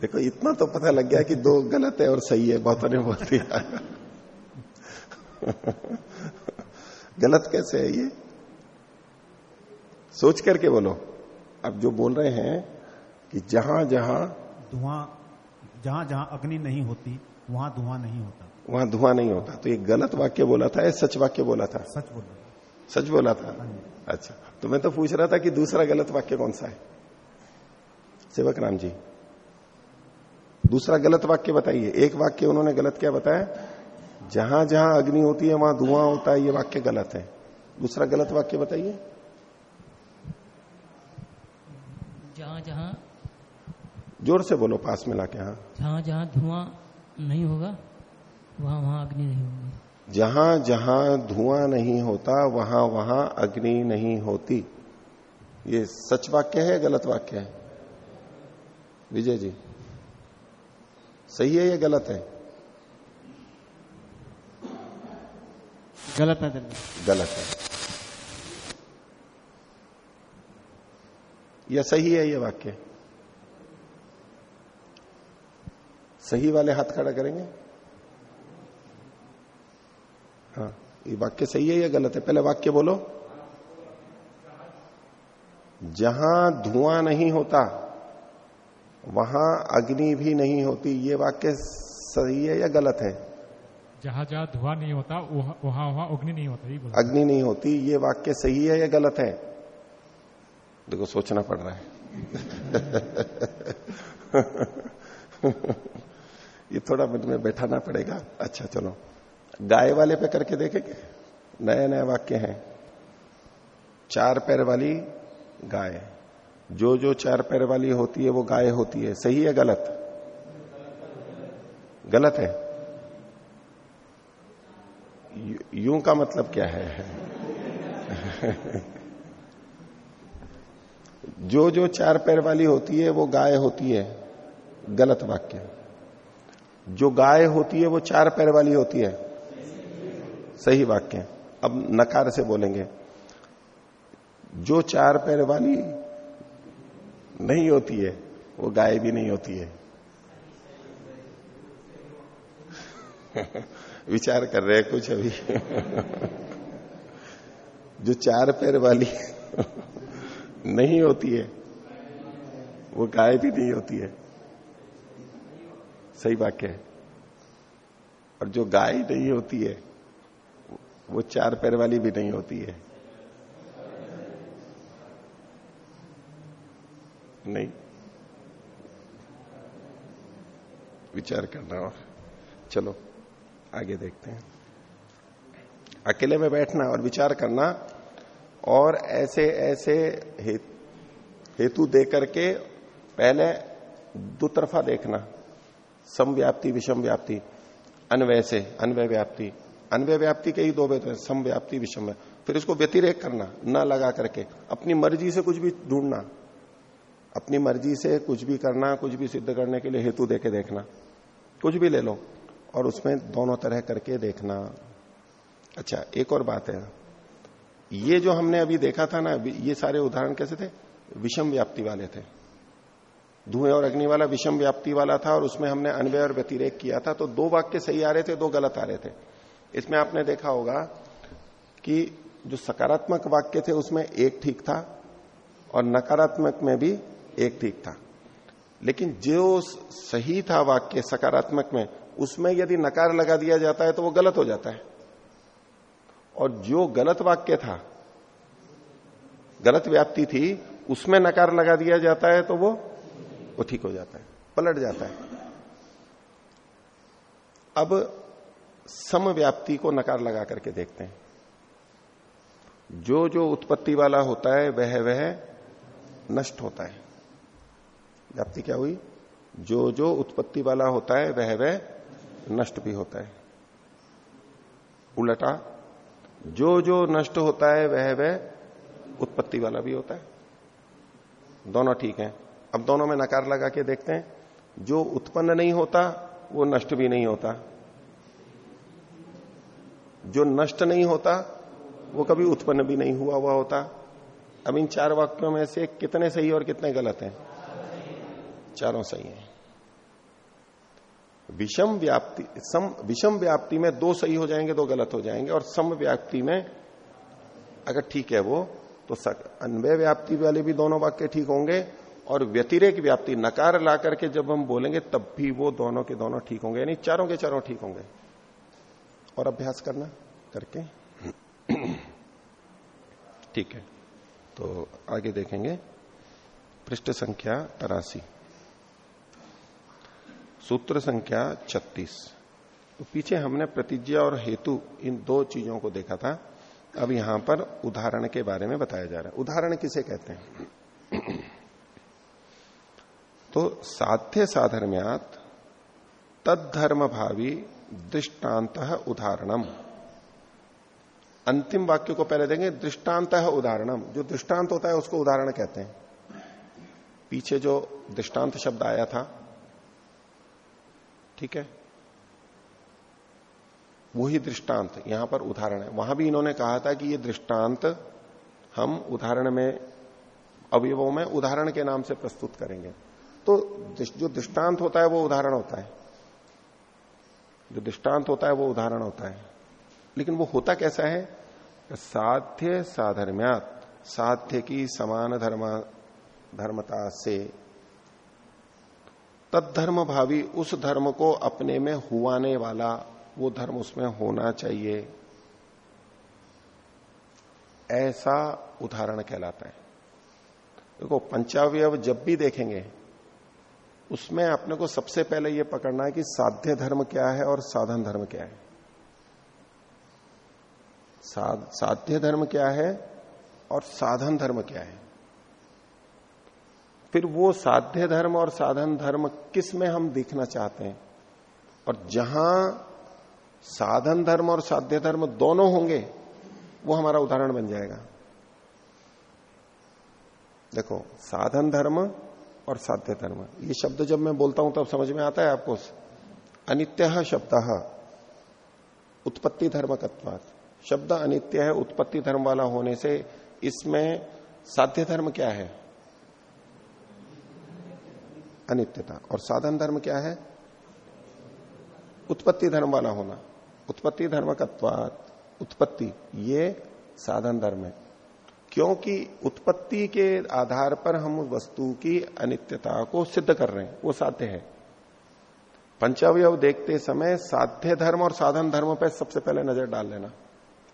देखो इतना तो पता लग गया कि दो गलत है और सही है बहुतों ने बोल दिया। गलत कैसे है ये? सोच करके बोलो। अब जो बोल रहे हैं कि जहाँ जहाँ धुआँ जहाँ जहाँ अग्नि नहीं होती वहाँ धुआँ नहीं होता। वहाँ धुआँ नहीं होता। तो ये गलत वाक्य बोला था या सच वाक्य बोला था। सच बोला सच बोला था? अच्छा। तो मैं तो पूछ रहा था कि दूसरा गलत वाक्य कौन सा है? सेवक राम जी। दूसरा गलत वाक्य बताइए। एक वाक्य उन्होंने गलत क्या बताया? जहाँ जहाँ अग्नि होती है वहाँ धुआँ होता है ये वाक्य गलत है। दूसरा गलत वाक्य बताइए। जहाँ जहाँ ज़ोर से बोलो पास में लाके हाँ। जहाँ जहाँ धुआँ नहीं होगा वहाँ वहाँ अग्नि नहीं होगी। जहाँ जहाँ धुआँ नहीं होता वहाँ वहाँ अग्नि नहीं होती। ये सच वाक्य है गलत वाक्य है? विजय जी सही है या गलत है? गलत है गलत है। या सही है ये वाक्य। सही वाले हाथ खड़ा करेंगे हाँ ये वाक्य सही है या गलत है? पहले वाक्य बोलो। जहाँ धुआँ नहीं होता वहाँ अग्नि भी नहीं होती। ये वाक्य सही है या गलत है? जहाँ जहाँ धुआँ नहीं होता वहाँ वहाँ अग्नि नहीं होता अग्नि नहीं होती ये वाक्य सही है या गलत है? देखो सोचना पड़ रहा है। ये थोड़ा मन में बैठाना पड़ेगा। अच्छा चलो। गाय वाले पे करके देखेंगे। नए नए वाक्य हैं। चार पैर वाली गाय। जो जो चार पैर वाली होती है, वो गाय होती है। सही है गलत? गलत है। यूँ का मतलब क्या है? जो जो चार पैर वाली होती है, वो गाय होती है। गलत वाक्य। जो गाय होती है, वो चार पैर वाली होती है। सही वाक्य। अब नकार से बोलेंगे। जो चार पैर वाली नहीं होती है, वो गाय भी नहीं होती है। विचार कर रहे हैं कुछ अभी। जो चार पैर वाली नहीं होती है, वो गाय भी नहीं होती है। सही वाक्य है। और जो गाय नहीं होती है वो चार पैर वाली भी नहीं होती है। नहीं। विचार करना और चलो, आगे देखते हैं। अकेले में बैठना और विचार करना और ऐसे ऐसे हेतु दे करके पहले दो तरफा देखना। समव्याप्ति विषम व्याप्ति अनवय से, अनवय व्याप्ति। अनवय व्याप्ति के ही दो वेद सम व्याप्ति विषम फिर इसको व्यतिरेक करना, न लगा करके, अपनी मर्ज़ी से कुछ भी ढूंढना, अपनी मर्ज़ी से कुछ भी करना, कुछ भी सिद्ध करने के लिए हेतु देके देखना, कुछ भी ले लो और उसमें दोनों तरह करके देखना। अच्छा एक और बात है। ये जो हमने अभी देखा था ना, ये सारे उदाहरण कैसे थे? विषम व्याप्ति वाले थे। धुएँ और अग्नि वाला विषम व्याप्ति वाला था और उसमें हमने अनवय और व्यतिरेक किया था तो दो वाक्य सही आ रहे थे, दो गलत आ रहे थे। इसमें आपने देखा होगा कि जो सकारात्मक वाक्य थे उसमें एक ठीक था और नकारात्मक में भी एक ठीक था। लेकिन जो सही था वाक्य सकारात्मक में, उसमें यदि नकार लगा दिया जाता है तो वो गलत हो जाता है। और जो गलत वाक्य था, गलत व्याप्ति थी, उसमें नकार लगा दिया जाता है तो वो वो ठीक हो जाता है, पलट जाता है। अब समव्याप्ति को नकार लगा करके देखते हैं। जो जो उत्पत्ति वाला होता है, वह वह नष्ट होता है। व्याप्ति क्या हुई? जो जो उत्पत्ति वाला होता है, वह वह नष्ट भी होता है। उलटा, जो जो नष्ट होता है, वह वह उत्पत्ति वाला भी होता है। दोनों ठीक है। अब दोनों में नकार लगा के देखते हैं। जो उत्पन्न नहीं होता, वो नष्ट भी नहीं होता। जो नष्ट नहीं होता, वो कभी उत्पन्न भी नहीं हुआ हुआ होता। अब इन चार वाक्यों में से कितने सही और कितने गलत हैं? चारों सही हैं। विषम व्याप्ति, सम, विषम व्याप्ति में दो सही हो जाएँगे, दो गलत हो जाएँगे, और सम व्याप्ति में अगर ठीक है वो तो अन्वय व्याप्ति वाले भी दोनों वाक्य ठीक होंगे, और व्यतिरेक व्याप्ति, नकार ला करके जब हम बोलेंगे, तब भी वो दोनों के दोनों ठीक होंगे, यानी चारों के चारों ठीक होंगे। और अभ्यास करना करके। ठीक है तो आगे देखेंगे। पृष्ठ संख्या तरासी। सूत्र संख्या छत्तीस। तो पीछे हमने प्रतिज्ञा और हेतु इन दो चीज़ों को देखा था। अब यहाँ पर उदाहरण के बारे में बताया जा रहा है। उदाहरण किसे कहते हैं? तो साध्य साधर्म्यात तद्धर्म भावी दृष्टांत उदाहरणम। अंतिम वाक्य को पहले देंगे दृष्टांत उदाहरणम। जो दृष्टांत होता है, उसको उदाहरण कहते हैं। पीछे जो दृष्टांत शब्द आया था, ठीक है? वही दृष्टांत, यहाँ पर उदाहरण है। वहाँ भी इन्होंने कहा था कि ये दृष्टांत हम उदाहरण में, अवयवों में उदाहरण के नाम से प्रस्तुत करेंगे। तो जो दृष्टांत होता है, वो उदाहरण होता है। जो दृष्टांत होता है वो उदाहरण होता है। लेकिन वो होता कैसा है? साध्य साधर्म्यात। साध्य की समान धर्म, धर्मता से। तत्धर्म भावी उस धर्म को अपने में हुआने वाला वो धर्म उसमें होना चाहिए। ऐसा उदाहरण कहलाता है। देखो पंचावय जब भी देखेंगे उसमें अपने को सबसे पहले यह पकड़ना है कि साध्य धर्म क्या है और साधन धर्म क्या है। साध, साध्य धर्म क्या है और साधन धर्म क्या है? फिर वो साध्य धर्म और साधन धर्म किसमें हम देखना चाहते हैं? और जहाँ साधन धर्म और साध्य धर्म दोनों होंगे वो हमारा उदाहरण बन जाएगा। देखो साधन धर्म और साध्य धर्म ये शब्द जब मैं बोलता हूँ, तब तो समझ में आता है आपको? अनित्य शब्द उत्पत्ति धर्म तत्वात शब्द अनित्य है उत्पत्ति धर्म वाला होने से इसमें साध्य धर्म क्या है? अनित्यता। और साधन धर्म क्या है? उत्पत्ति धर्म वाला होना। उत्पत्ति धर्म तत्वात उत्पत्ति। ये साधन धर्म है। क्योंकि उत्पत्ति के आधार पर हम वस्तु की अनित्यता को सिद्ध कर रहे हैं, वो साध्य है। पंचावय देखते समय साध्य धर्म और साधन धर्म पर सबसे पहले नज़र डाल लेना।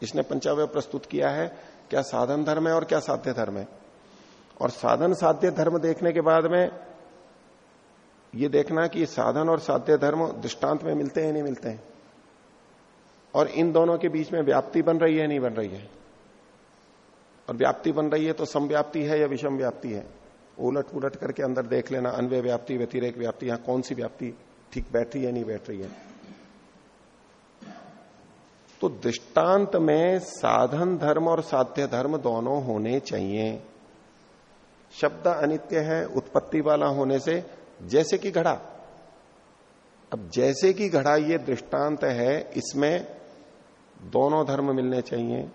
इसने पंचावय प्रस्तुत किया है, क्या साधन धर्म है और क्या साध्य धर्म है। और साधन साध्य धर्म देखने के बाद में ये देखना कि साधन और साध्य धर्म दृष्टांत में मिलते हैं, नहीं मिलते हैं। और इन दोनों के बीच में व्याप्ति बन रही है, नहीं बन रही है। और व्याप्ति बन रही है तो समव्याप्ति है या विषम व्याप्ति है? उलट पुलट करके अंदर देख लेना, अन्वय व्याप्ति, व्यतिरेक व्याप्ति, यहाँ कौन सी व्याप्ति ठीक बैठ रही है नहीं बैठ रही है? तो दृष्टांत में साधन धर्म और साध्य धर्म दोनों होने चाहिए। शब्द अनित्य है, उत्पत्ति वाला होने से जैसे कि घड़ा। अब जैसे कि घड़ा ये दृष्टांत है, इसमें दोनों धर्म मिलने चाहिए।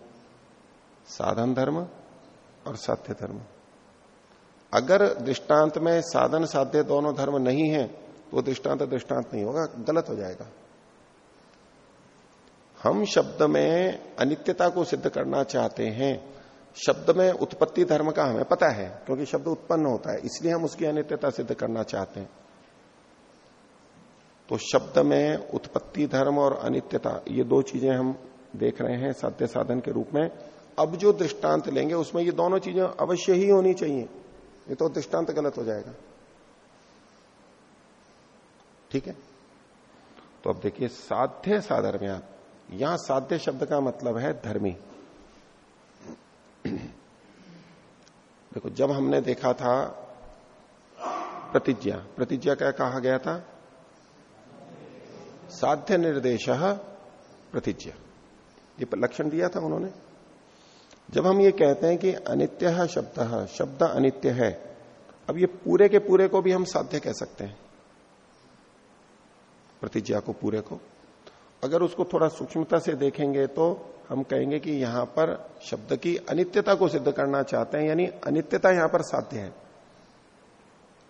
साधन धर्म और साध्य धर्म। अगर दृष्टांत में साधन साध्य दोनों धर्म नहीं है तो दृष्टांत दृष्टांत नहीं होगा, गलत हो जाएगा। हम शब्द में अनित्यता को सिद्ध करना चाहते हैं। शब्द में उत्पत्ति धर्म का हमें पता है, क्योंकि शब्द उत्पन्न होता है, इसलिए हम उसकी अनित्यता सिद्ध करना चाहते हैं। तो शब्द में उत्पत्ति धर्म और अनित्यता, ये दो चीज़ें हम देख रहे हैं साध्य साधन के रूप में। अब जो दृष्टांत लेंगे, उसमें ये दोनों चीज़ें अवश्य ही होनी चाहिए। ये तो दृष्टांत गलत हो जाएगा। ठीक है? तो अब देखिए, साध्य साधर्म्या। यहाँ साध्य शब्द का मतलब है धर्मी। देखो, जब हमने देखा था प्रतिज्ञा प्रतिज्ञा क्या कहा गया था? साध्य निर्देश प्रतिज्ञा। ये लक्षण दिया था उन्होंने। जब हम ये कहते हैं कि अनित्य शब्द शब्द अनित्य है, अब ये पूरे के पूरे को भी हम साध्य कह सकते हैं। प्रतिज्ञा को पूरे को। अगर उसको थोड़ा सूक्ष्मता से देखेंगे तो हम कहेंगे कि यहाँ पर शब्द की अनित्यता को सिद्ध करना चाहते हैं, यानी अनित्यता यहाँ पर साध्य है।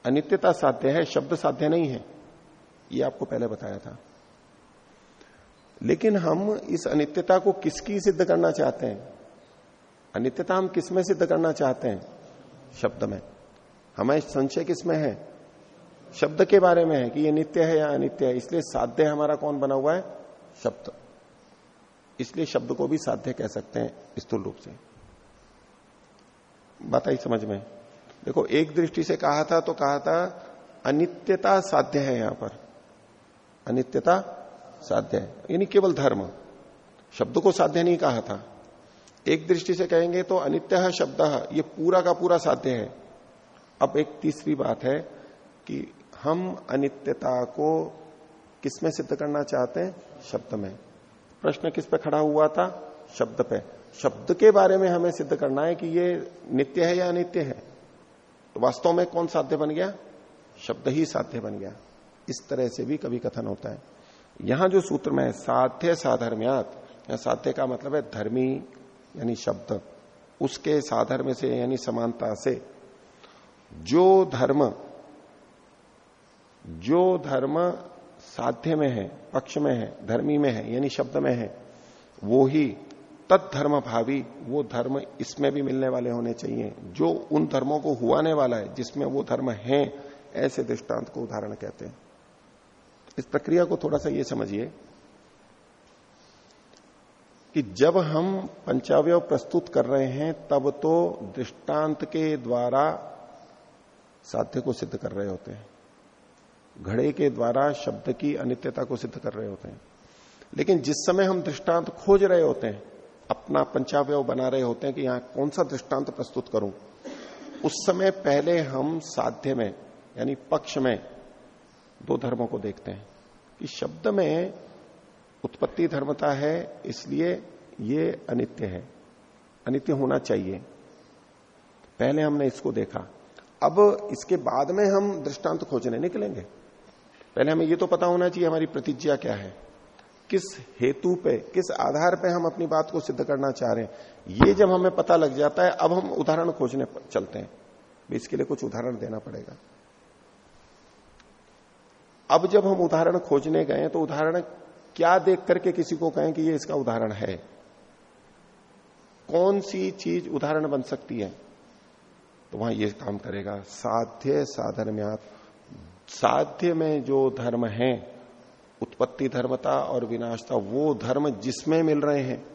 अनित्यता साध्य है, शब्द साध्य नहीं है। ये आपको पहले बताया था। लेकिन हम इस अनित्यता को किसकी सिद्ध करना चाहते हैं? अनित्यता हम किसमें सिद्ध करना चाहते हैं? शब्द में। हमें संशय किसमें है? शब्द के बारे में है कि ये नित्य है या अनित्य है। इसलिए साध्य हमारा कौन बना हुआ है? शब्द। इसलिए शब्द को भी साध्य कह सकते हैं स्थूल रूप से। बात आई समझ में? देखो, एक दृष्टि से कहा था तो कहा था, अनित्यता साध्य है यहाँ पर। अनित्यता साध्य है। यानी केवल धर्म। शब्द को साध्य नहीं कहा था। एक दृष्टि से कहेंगे तो अनित्य शब्द, ये पूरा का पूरा साध्य है। अब एक तीसरी बात है कि हम अनित्यता को किसमें सिद्ध करना चाहते हैं? शब्द में। प्रश्न किस पे खड़ा हुआ था? शब्द पे। शब्द के बारे में हमें सिद्ध करना है कि ये नित्य है या अनित्य है। तो वास्तव में कौन साध्य बन गया? शब्द ही साध्य बन गया। इस तरह से भी कभी कथन होता है। यहाँ जो सूत्र में साध्य साधर्म्यात साध्य का मतलब है धर्मी यानी शब्द, उसके साधर्म से, यानी समानता से, जो धर्म जो धर्म साध्य में है, पक्ष में है, धर्मी में है, यानी शब्द में है, वो ही तत्धर्म भावी वो धर्म इसमें भी मिलने वाले होने चाहिए। जो उन धर्मों को हुआने वाला है, जिसमें वो धर्म है, ऐसे दृष्टांत को उदाहरण कहते हैं। इस प्रक्रिया को थोड़ा सा ये समझिए कि जब हम पंचावय प्रस्तुत कर रहे हैं, तब तो दृष्टांत के द्वारा साध्य को सिद्ध कर रहे होते हैं। घड़े के द्वारा शब्द की अनित्यता को सिद्ध कर रहे होते हैं। लेकिन जिस समय हम दृष्टांत खोज रहे होते हैं, अपना पंचावय बना रहे होते हैं कि यहाँ कौन सा दृष्टांत प्रस्तुत करूँ, उस समय पहले हम साध्य में, यानी पक्ष में दो धर्मों को देखते हैं कि शब्द में उत्पत्ति धर्मता है, इसलिए ये अनित्य है। अनित्य होना चाहिए। पहले हमने इसको देखा। अब इसके बाद में हम दृष्टांत खोजने निकलेंगे। पहले हमें ये तो पता होना चाहिए हमारी प्रतिज्ञा क्या है। किस हेतु पे, किस आधार पे हम अपनी बात को सिद्ध करना चाह रहे हैं। ये जब हमें पता लग जाता है, अब हम उदाहरण खोजने चलते हैं। इसके लिए कुछ उदाहरण देना पड़ेगा। अब जब हम उदाहरण खोजने गए तो उदाहरण क्या देख करके किसी को कहें कि ये इसका उदाहरण है? कौन सी चीज़ उदाहरण बन सकती है? तो वहाँ ये काम करेगा, साध्य साधर्म्यात साध्य में जो धर्म है, उत्पत्ति धर्मता और विनाशता, वो धर्म जिसमें मिल रहे हैं,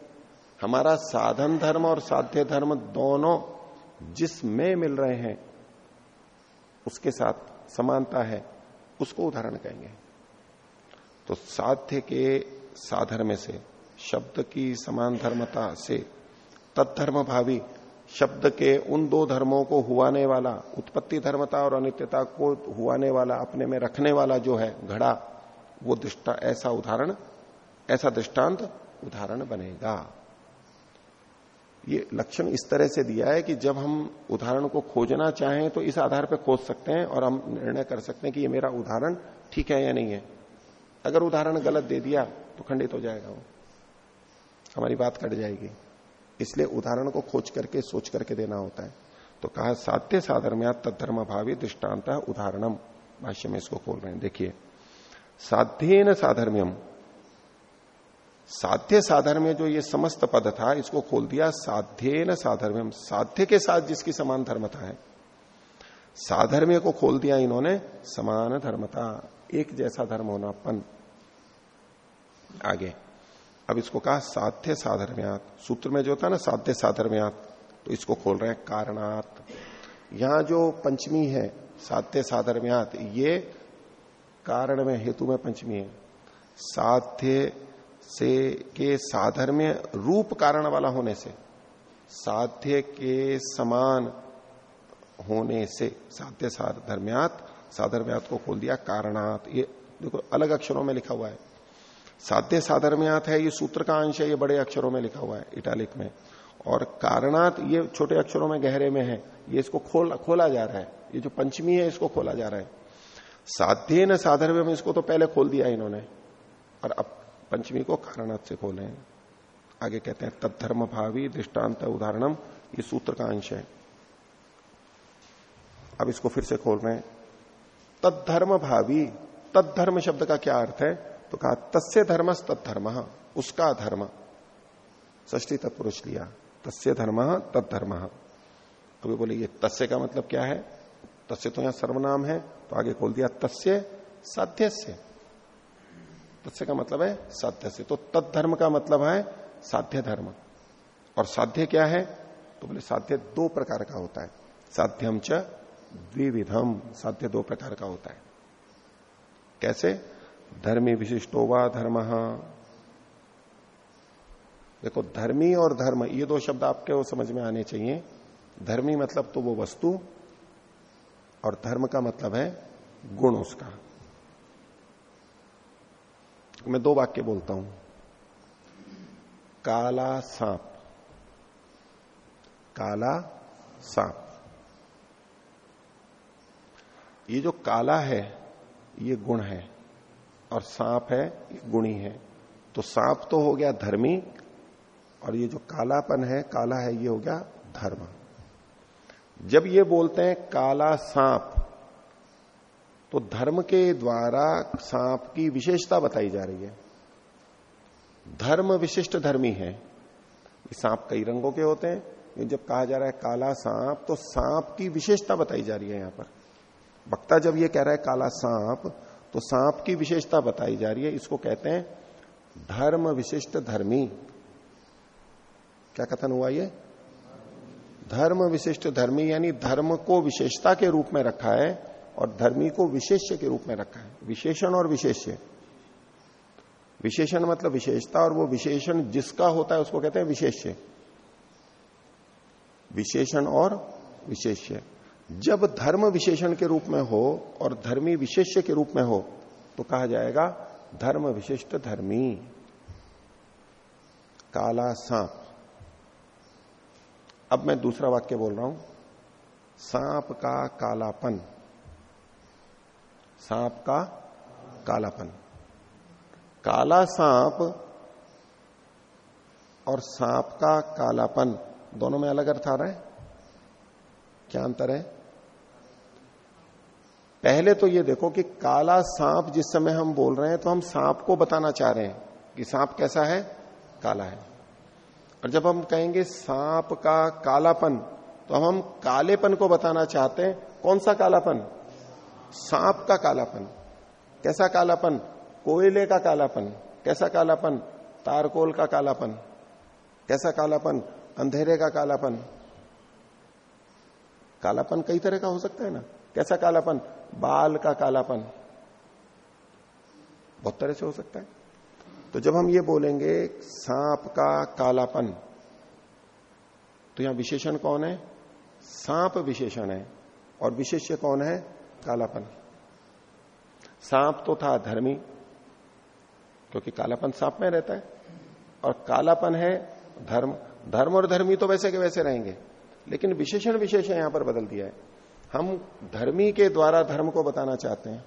हमारा साधन धर्म और साध्य धर्म दोनों जिसमें मिल रहे हैं, उसके साथ समानता है, उसको उदाहरण कहेंगे। तो साध्य के साधर्म से, शब्द की समान धर्मता से, तत्धर्म भावी, शब्द के उन दो धर्मों को हुआने वाला, उत्पत्ति धर्मता और अनित्यता को हुआने वाला, अपने में रखने वाला जो है घड़ा, वो दृष्टा, ऐसा उदाहरण, ऐसा दृष्टांत उदाहरण बनेगा। ये लक्षण इस तरह से दिया है कि जब हम उदाहरण को खोजना चाहें तो इस आधार पर खोज सकते हैं और हम निर्णय कर सकते हैं कि ये मेरा उदाहरण ठीक है या नहीं है। अगर उदाहरण गलत दे दिया तो खंडित हो जाएगा वो। हमारी बात कट जाएगी। इसलिए उदाहरण को खोज करके, सोच करके देना होता है। तो कहा साध्य साधर्म्या तत्धर्म भावी दृष्टांत उदाहरणम। भाष्य में इसको खोल रहे हैं। देखिए, साध्यन साधर्म्यम। साध्य साधर्म्य जो ये समस्त पद था, इसको खोल दिया, साध्यन साधर्म्यम। साध्य के साथ जिसकी समान धर्मता है। साधर्म्य को खोल दिया इन्होंने, समान धर्मता। एक जैसा धर्म होना होनापन आगे। अब इसको कहा साध्य साधर्म्यात। सूत्र में जो था ना, साध्य साधर्म्यात तो इसको खोल रहे हैं कारणात। यहाँ जो पंचमी है, साध्य साधर्म्यात, ये कारण में, हेतु में पंचमी है। साध्य से के साधर्म्य रूप कारण वाला होने से, साध्य के समान होने से, साध्य साधर्म्यात साधर्म्यात को खोल दिया कारणात। ये देखो, अलग अक्षरों में लिखा हुआ है। साध्य साधर्म्यात है, ये सूत्र का अंश है, ये बड़े अक्षरों में लिखा हुआ है, इटालिक में। और कारणात ये छोटे अक्षरों में, गहरे में है, ये इसको खोल, खोला जा रहा है। ये जो पंचमी है, इसको खोला जा रहा है। साध्य न साधर्म्य में इसको तो पहले खोल दिया इन्होंने। और अब पंचमी को कारणात से खोले। आगे कहते हैं तत्धर्म भावी दृष्टांत उदाहरणम, ये सूत्र का अंश है। अब इसको फिर से खोल रहे हैं। तत्धर्म भावी तत्धर्म शब्द का क्या अर्थ है? तो कहा, तस्य धर्म तत्धर्म उसका धर्म। ष्टी तत्पुरुष लिया। तस्य धर्म तत्धर्म अभी बोले, ये तस्य का मतलब क्या है? तस्य तो यहाँ सर्वनाम है। तो आगे खोल दिया, तस्य साध्य से तस्य का मतलब है साध्य से तो तत्धर्म का मतलब है साध्य धर्म। और साध्य क्या है? तो बोले, साध्य दो प्रकार का होता है। साध्यम च द्विविधम। साध्य दो प्रकार का होता है। कैसे? धर्मी विशिष्टो वा धर्म। देखो, धर्मी और धर्म, ये दो शब्द आपके वो समझ में आने चाहिए। धर्मी मतलब तो वो वस्तु, और धर्म का मतलब है गुण उसका। मैं दो वाक्य बोलता हूँ। काला सांप। काला सांप। ये जो काला है, ये गुण है। और सांप है, गुणी है। तो सांप तो हो गया धर्मी, और ये जो कालापन है, काला है, ये हो गया धर्म। जब ये बोलते हैं काला सांप तो धर्म के द्वारा सांप की विशेषता बताई जा रही है। धर्म विशिष्ट धर्मी है। सांप कई रंगों के होते हैं। जब कहा जा रहा है काला सांप तो सांप की विशेषता बताई जा रही है यहाँ पर। वक्ता जब ये कह रहा है काला सांप तो सांप की विशेषता बताई जा रही है, इसको कहते हैं धर्म विशिष्ट धर्मी। क्या कथन हुआ ये? धर्म विशिष्ट धर्मी यानी धर्म को विशेषता के रूप में रखा है और धर्मी को विशेष्य के रूप में रखा है। विशेषण और विशेष्य। विशेषण मतलब विशेषता और वो विशेषण जिसका होता है उसको कहते हैं विशेष्य। विशेषण और विशेष्य। जब धर्म विशेषण के रूप में हो और धर्मी विशेष्य के रूप में हो तो कहा जाएगा, धर्म विशिष्ट धर्मी। काला सांप अब मैं दूसरा वाक्य बोल रहा हूँ। सांप का कालापन। सांप का कालापन। काला सांप और सांप का कालापन, दोनों में अलग अर्थ आ रहा है? क्या अंतर है? पहले तो ये देखो कि काला सांप जिस समय हम बोल रहे हैं तो हम सांप को बताना चाह रहे हैं कि सांप कैसा है? काला है। और जब हम कहेंगे सांप का कालापन तो हम हम कालेपन को बताना चाहते हैं। कौन सा कालापन? सांप का कालापन। कैसा कालापन? कोयले का कालापन। कैसा कालापन? तारकोल का कालापन। कैसा कालापन? अंधेरे का कालापन। कालापन कई तरह का हो सकता है ना। कैसा कालापन? बाल का कालापन। बहुत तरह से हो सकता है। तो जब हम ये बोलेंगे, सांप का कालापन तो यहाँ विशेषण कौन है? सांप विशेषण है। और विशेष्य कौन है? कालापन। सांप तो था धर्मी, क्योंकि कालापन सांप में रहता है। और कालापन है धर्म। धर्म और धर्मी तो वैसे के वैसे रहेंगे। लेकिन विशेषण विशेष यहाँ पर बदल दिया है। हम धर्मी के द्वारा धर्म को बताना चाहते हैं।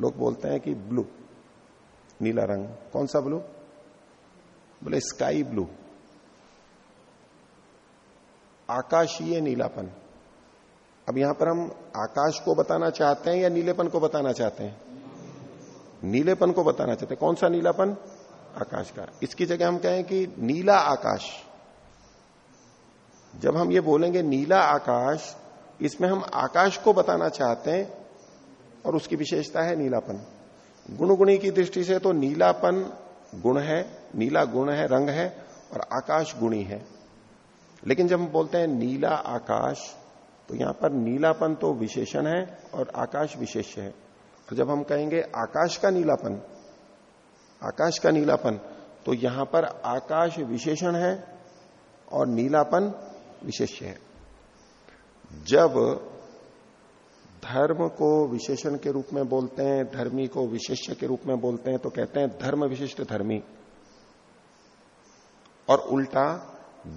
लोग बोलते हैं कि ब्लू नीला रंग। कौन सा ब्लू बोले स्काई ब्लू आकाशीय नीलापन। अब यहाँ पर हम आकाश को बताना चाहते हैं या नीलेपन को बताना चाहते हैं? नीलेपन को बताना चाहते हैं। कौन सा नीलापन? आकाश का। इसकी जगह हम कहें कि नीला आकाश। जब हम ये बोलेंगे नीला आकाश, इसमें हम आकाश को बताना चाहते हैं और उसकी विशेषता है नीलापन। गुणगुणी की दृष्टि से तो नीलापन गुण है, नीला गुण है, रंग है और आकाश गुणी है। लेकिन जब हम बोलते हैं नीला आकाश तो यहाँ पर नीलापन तो विशेषण है और आकाश विशेष है। और जब हम कहेंगे आकाश का नीलापन, आकाश का नीलापन तो यहाँ पर आकाश विशेषण है और नीलापन विशेष है। जब धर्म को विशेषण के रूप में बोलते हैं, धर्मी को विशेष्य के रूप में बोलते हैं तो कहते हैं धर्म विशिष्ट धर्मी। और उल्टा,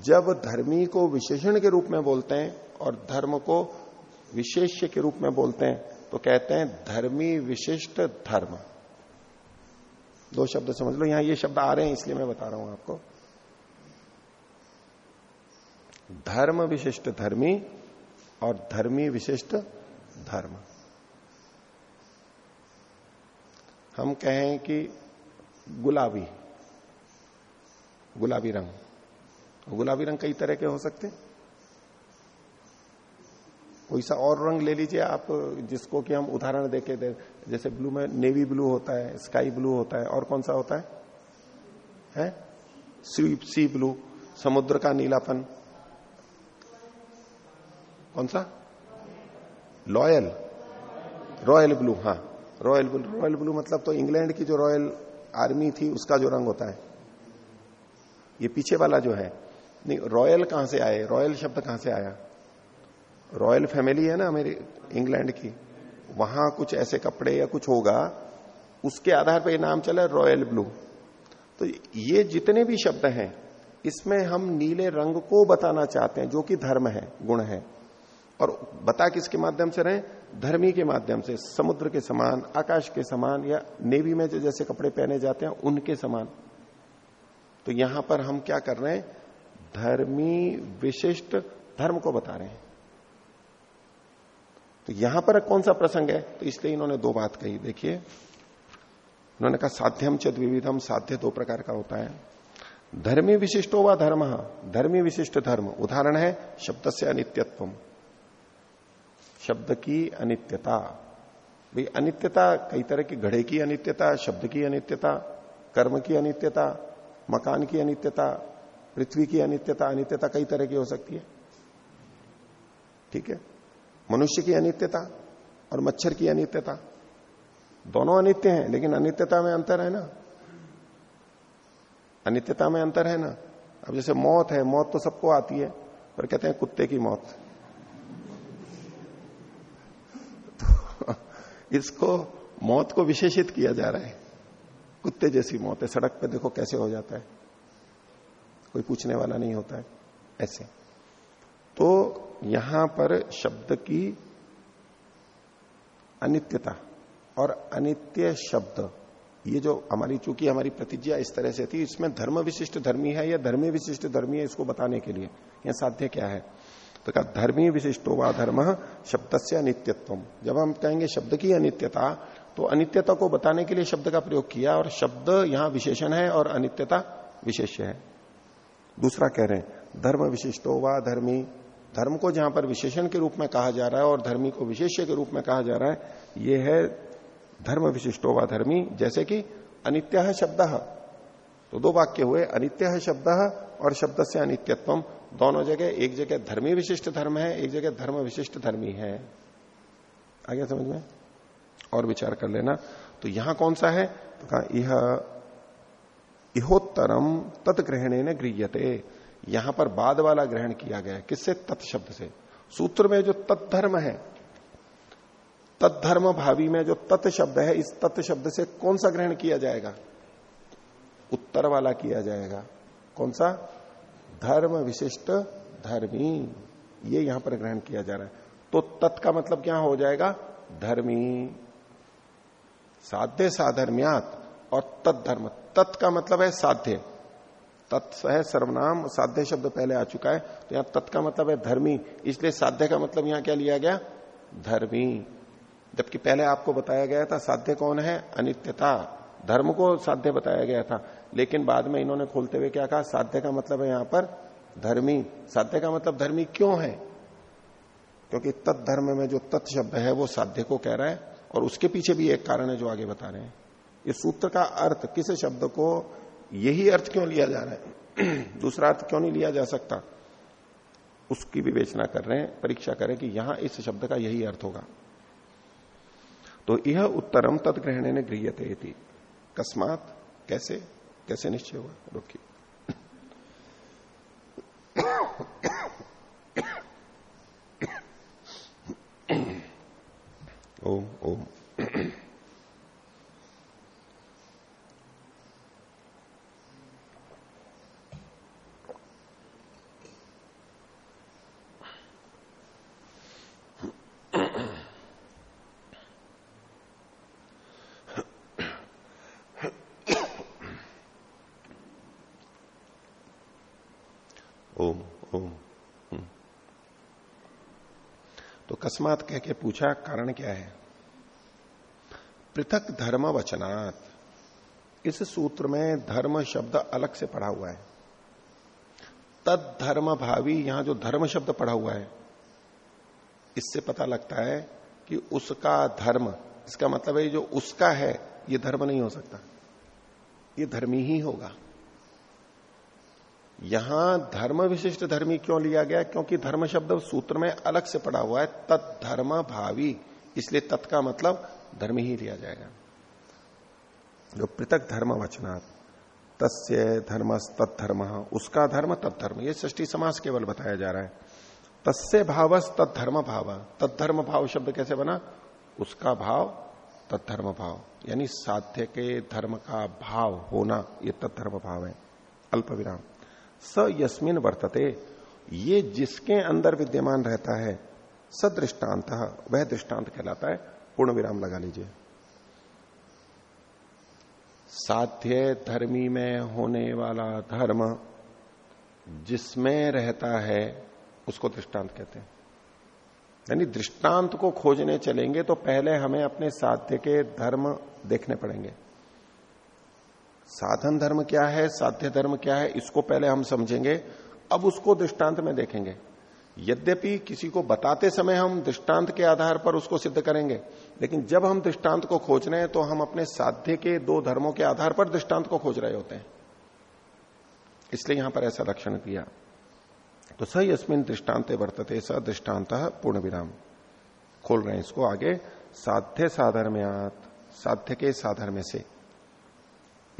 जब धर्मी को विशेषण के रूप में बोलते हैं और धर्म को विशेष्य के रूप में बोलते हैं तो कहते हैं धर्मी विशिष्ट धर्म। दो शब्द समझ लो, यहाँ ये शब्द आ रहे हैं, इसलिए मैं बता रहा हूँ आपको। धर्म विशिष्ट धर्मी और धर्मी विशिष्ट धर्म। हम कहें कि गुलाबी गुलाबी रंग। गुलाबी रंग कई तरह के हो सकते कोई सा और रंग ले लीजिए आप, जिसको कि हम उदाहरण देके दे, जैसे ब्लू में नेवी ब्लू होता है, स्काई ब्लू होता है, और कौन सा होता है? है? सी ब्लू, समुद्र का नीलापन। कौन सा? लॉयल रॉयल ब्लू हाँ. रॉयल ब्लू रॉयल ब्लू मतलब तो इंग्लैंड की जो रॉयल आर्मी थी, उसका जो रंग होता है। ये पीछे वाला जो है। नहीं रॉयल कहाँ से आए? रॉयल शब्द कहाँ से आया? रॉयल फैमिली है ना मेरी इंग्लैंड की। वहाँ कुछ ऐसे कपड़े या कुछ होगा, उसके आधार पर यह नाम चला रॉयल ब्लू तो ये जितने भी शब्द हैं, इसमें हम नीले रंग को बताना चाहते हैं, जो कि धर्म है, गुण है। और बता किसके माध्यम से रहे? धर्मी के माध्यम से, समुद्र के समान, आकाश के समान, या नेवी में जैसे कपड़े पहने जाते हैं, उनके समान। तो यहाँ पर हम क्या कर रहे हैं? धर्मी विशिष्ट धर्म को बता रहे हैं। तो यहाँ पर कौन सा प्रसंग है? तो इसलिए इन्होंने दो बात कही, देखिए। उन्होंने कहा, साध्यम चद विविधम, साध्य दो प्रकार का होता है। धर्मी विशिष्टो व धर्म? धर्मी विशिष्ट धर्म। उदाहरण है शब्द से अनित्यत्व शब्द की अनित्यता। भाई, अनित्यता कई तरह की, घड़े की अनित्यता, शब्द की अनित्यता, कर्म की अनित्यता, मकान की अनित्यता, पृथ्वी की अनित्यता अनित्यता कई तरह की हो सकती है। ठीक है? मनुष्य की अनित्यता और मच्छर की अनित्यता। दोनों अनित्य हैं, लेकिन अनित्यता में अंतर है ना? अनित्यता में अंतर है ना? अब जैसे मौत है, मौत तो सबको आती है, पर कहते हैं कुत्ते की मौत। इसको, मौत को विशेषित किया जा रहा है। कुत्ते जैसी मौत है। सड़क पे देखो कैसे हो जाता है। कोई पूछने वाला नहीं होता है। ऐसे। तो यहाँ पर शब्द की अनित्यता और अनित्य शब्द, ये जो हमारी, चूँकि हमारी प्रतिज्ञा इस तरह से थी, इसमें धर्म विशिष्ट धर्मी है या धर्मी विशिष्ट धर्मी है इसको बताने के लिए? यह साध्य क्या है? तो कहा धर्मी विशिष्टो व धर्म शब्द से अनित्यत्व जब हम कहेंगे शब्द की अनित्यता तो अनित्यता को बताने के लिए शब्द का प्रयोग किया और शब्द यहाँ विशेषण है और अनित्यता विशेष्य है। दूसरा कह रहे हैं, धर्म विशिष्टो व धर्मी। धर्म को जहाँ पर विशेषण के रूप में कहा जा रहा है और धर्मी को विशेष्य के रूप में कहा जा रहा है यह है धर्म विशिष्टो व धर्मी, जैसे कि अनित्य शब्द। तो दो वाक्य हुए, अनित्य शब्द और शब्द से अनित्यत्व दोनों जगह, एक जगह धर्मी विशिष्ट धर्म है, एक जगह धर्म विशिष्ट धर्मी है। आगे समझ में? और विचार कर लेना। तो यहाँ कौन सा है? तो कहा यह इहोत्तरम तत्ग्रहणे न गृहते यहाँ पर बाद वाला ग्रहण किया गया किससे? तत्शब्द से। सूत्र में जो तत्धर्म है, तत्धर्म भावी में जो तत् शब्द है, इस तत् शब्द से कौन सा ग्रहण किया जाएगा? उत्तर वाला किया जाएगा। कौन सा? धर्म विशिष्ट धर्मी। ये यहाँ पर ग्रहण किया जा रहा है। तो तत् का मतलब क्या हो जाएगा? धर्मी। साध्य साधर्म्यात और तत्धर्म तत् का मतलब है साध्य। तत्व है सर्वनाम, साध्य शब्द पहले आ चुका है। तो यहाँ तत् का मतलब है धर्मी। इसलिए साध्य का मतलब यहाँ क्या लिया गया? धर्मी। जबकि पहले आपको बताया गया था साध्य कौन है? अनित्यता। धर्म को साध्य बताया गया था। लेकिन बाद में इन्होंने खोलते हुए क्या कहा? साध्य का मतलब है यहाँ पर धर्मी। साध्य का मतलब धर्मी क्यों है? क्योंकि तत् धर्म में जो तत् शब्द है, वो साध्य को कह रहा है और उसके पीछे भी एक कारण है जो आगे बता रहे हैं। इस सूत्र का अर्थ किस शब्द को, यही अर्थ क्यों लिया जा रहा है? दूसरा अर्थ क्यों नहीं लिया जा सकता? उसकी विवेचना कर रहे हैं, परीक्षा करें कि यहाँ इस शब्द का यही अर्थ होगा। तो यह उत्तरम तत्ग्रहण ने गृहते कस्मात कैसे कैसे निश्चय हुआ? रोकिए ओम ओम ओम ओम तो कस्मात कह के पूछा, कारण क्या है? पृथक धर्म वचनात् इस सूत्र में धर्म शब्द अलग से पढ़ा हुआ है। तद धर्म भावी यहाँ जो धर्म शब्द पढ़ा हुआ है, इससे पता लगता है कि उसका धर्म, इसका मतलब है जो उसका है, ये धर्म नहीं हो सकता। ये धर्मी ही होगा। यहाँ धर्म विशिष्ट धर्मी क्यों लिया गया? क्योंकि धर्म शब्द सूत्र में अलग से पड़ा हुआ है तत् धर्म भावी इसलिए तत् का मतलब धर्म ही लिया जाएगा। जो पृथक धर्म वचनात् तस्य धर्म तत्धर्म उसका धर्म तत्धर्म। ये सृष्टि समास केवल बताया जा रहा है। तस्य भावस तत्धर्म भाव तत्धर्म भाव शब्द कैसे बना? उसका भाव तत्धर्म भाव यानी साध्य के धर्म का भाव होना, ये तत्धर्म भाव है। अल्प विराम स यस्मिन वर्तते। ये जिसके अंदर विद्यमान रहता है, सदृष्टांत, वह दृष्टांत कहलाता है। पूर्ण विराम लगा लीजिए। साध्य धर्मी में होने वाला धर्म जिसमें रहता है, उसको दृष्टांत कहते हैं। यानी दृष्टांत को खोजने चलेंगे तो पहले हमें अपने साध्य के धर्म देखने पड़ेंगे। साधन धर्म क्या है, साध्य धर्म क्या है, इसको पहले हम समझेंगे, अब उसको दृष्टांत में देखेंगे। यद्यपि किसी को बताते समय हम दृष्टांत के आधार पर उसको सिद्ध करेंगे, लेकिन जब हम दृष्टांत को खोज रहे हैं तो हम अपने साध्य के दो धर्मों के आधार पर दृष्टांत को खोज रहे होते हैं। इसलिए यहाँ पर ऐसा लक्षण किया। तो सही अस्मिन दृष्टांत वर्तते, स दृष्टांत पूर्ण विराम खोल रहे हैं इसको आगे, साध्य साधर्म्यात, साध्य के साधर्म से।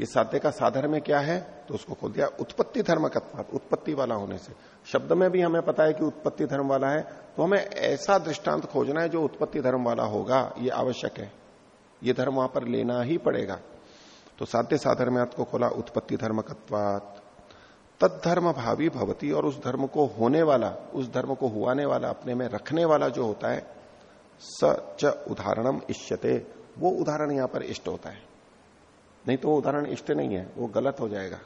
ये साध्य का साधर्म में क्या है? तो उसको खोल दिया। उत्पत्ति धर्म उत्पत्ति वाला होने से। शब्द में भी हमें पता है कि उत्पत्ति धर्म वाला है तो हमें ऐसा दृष्टांत खोजना है जो उत्पत्ति धर्म वाला होगा। ये आवश्यक है। ये धर्म वहाँ पर लेना ही पड़ेगा। तो साध्य साधर्म्यात को खोला उत्पत्ति धर्म कत्वात तत्धर्म भावी भवती और उस धर्म को होने वाला, उस धर्म को हुआने वाला, अपने में रखने वाला जो होता है, स च उदाहरणम इष्यते। वो उदाहरण यहाँ पर इष्ट होता है। नहीं तो उदाहरण इष्ट नहीं है, वो गलत हो जाएगा।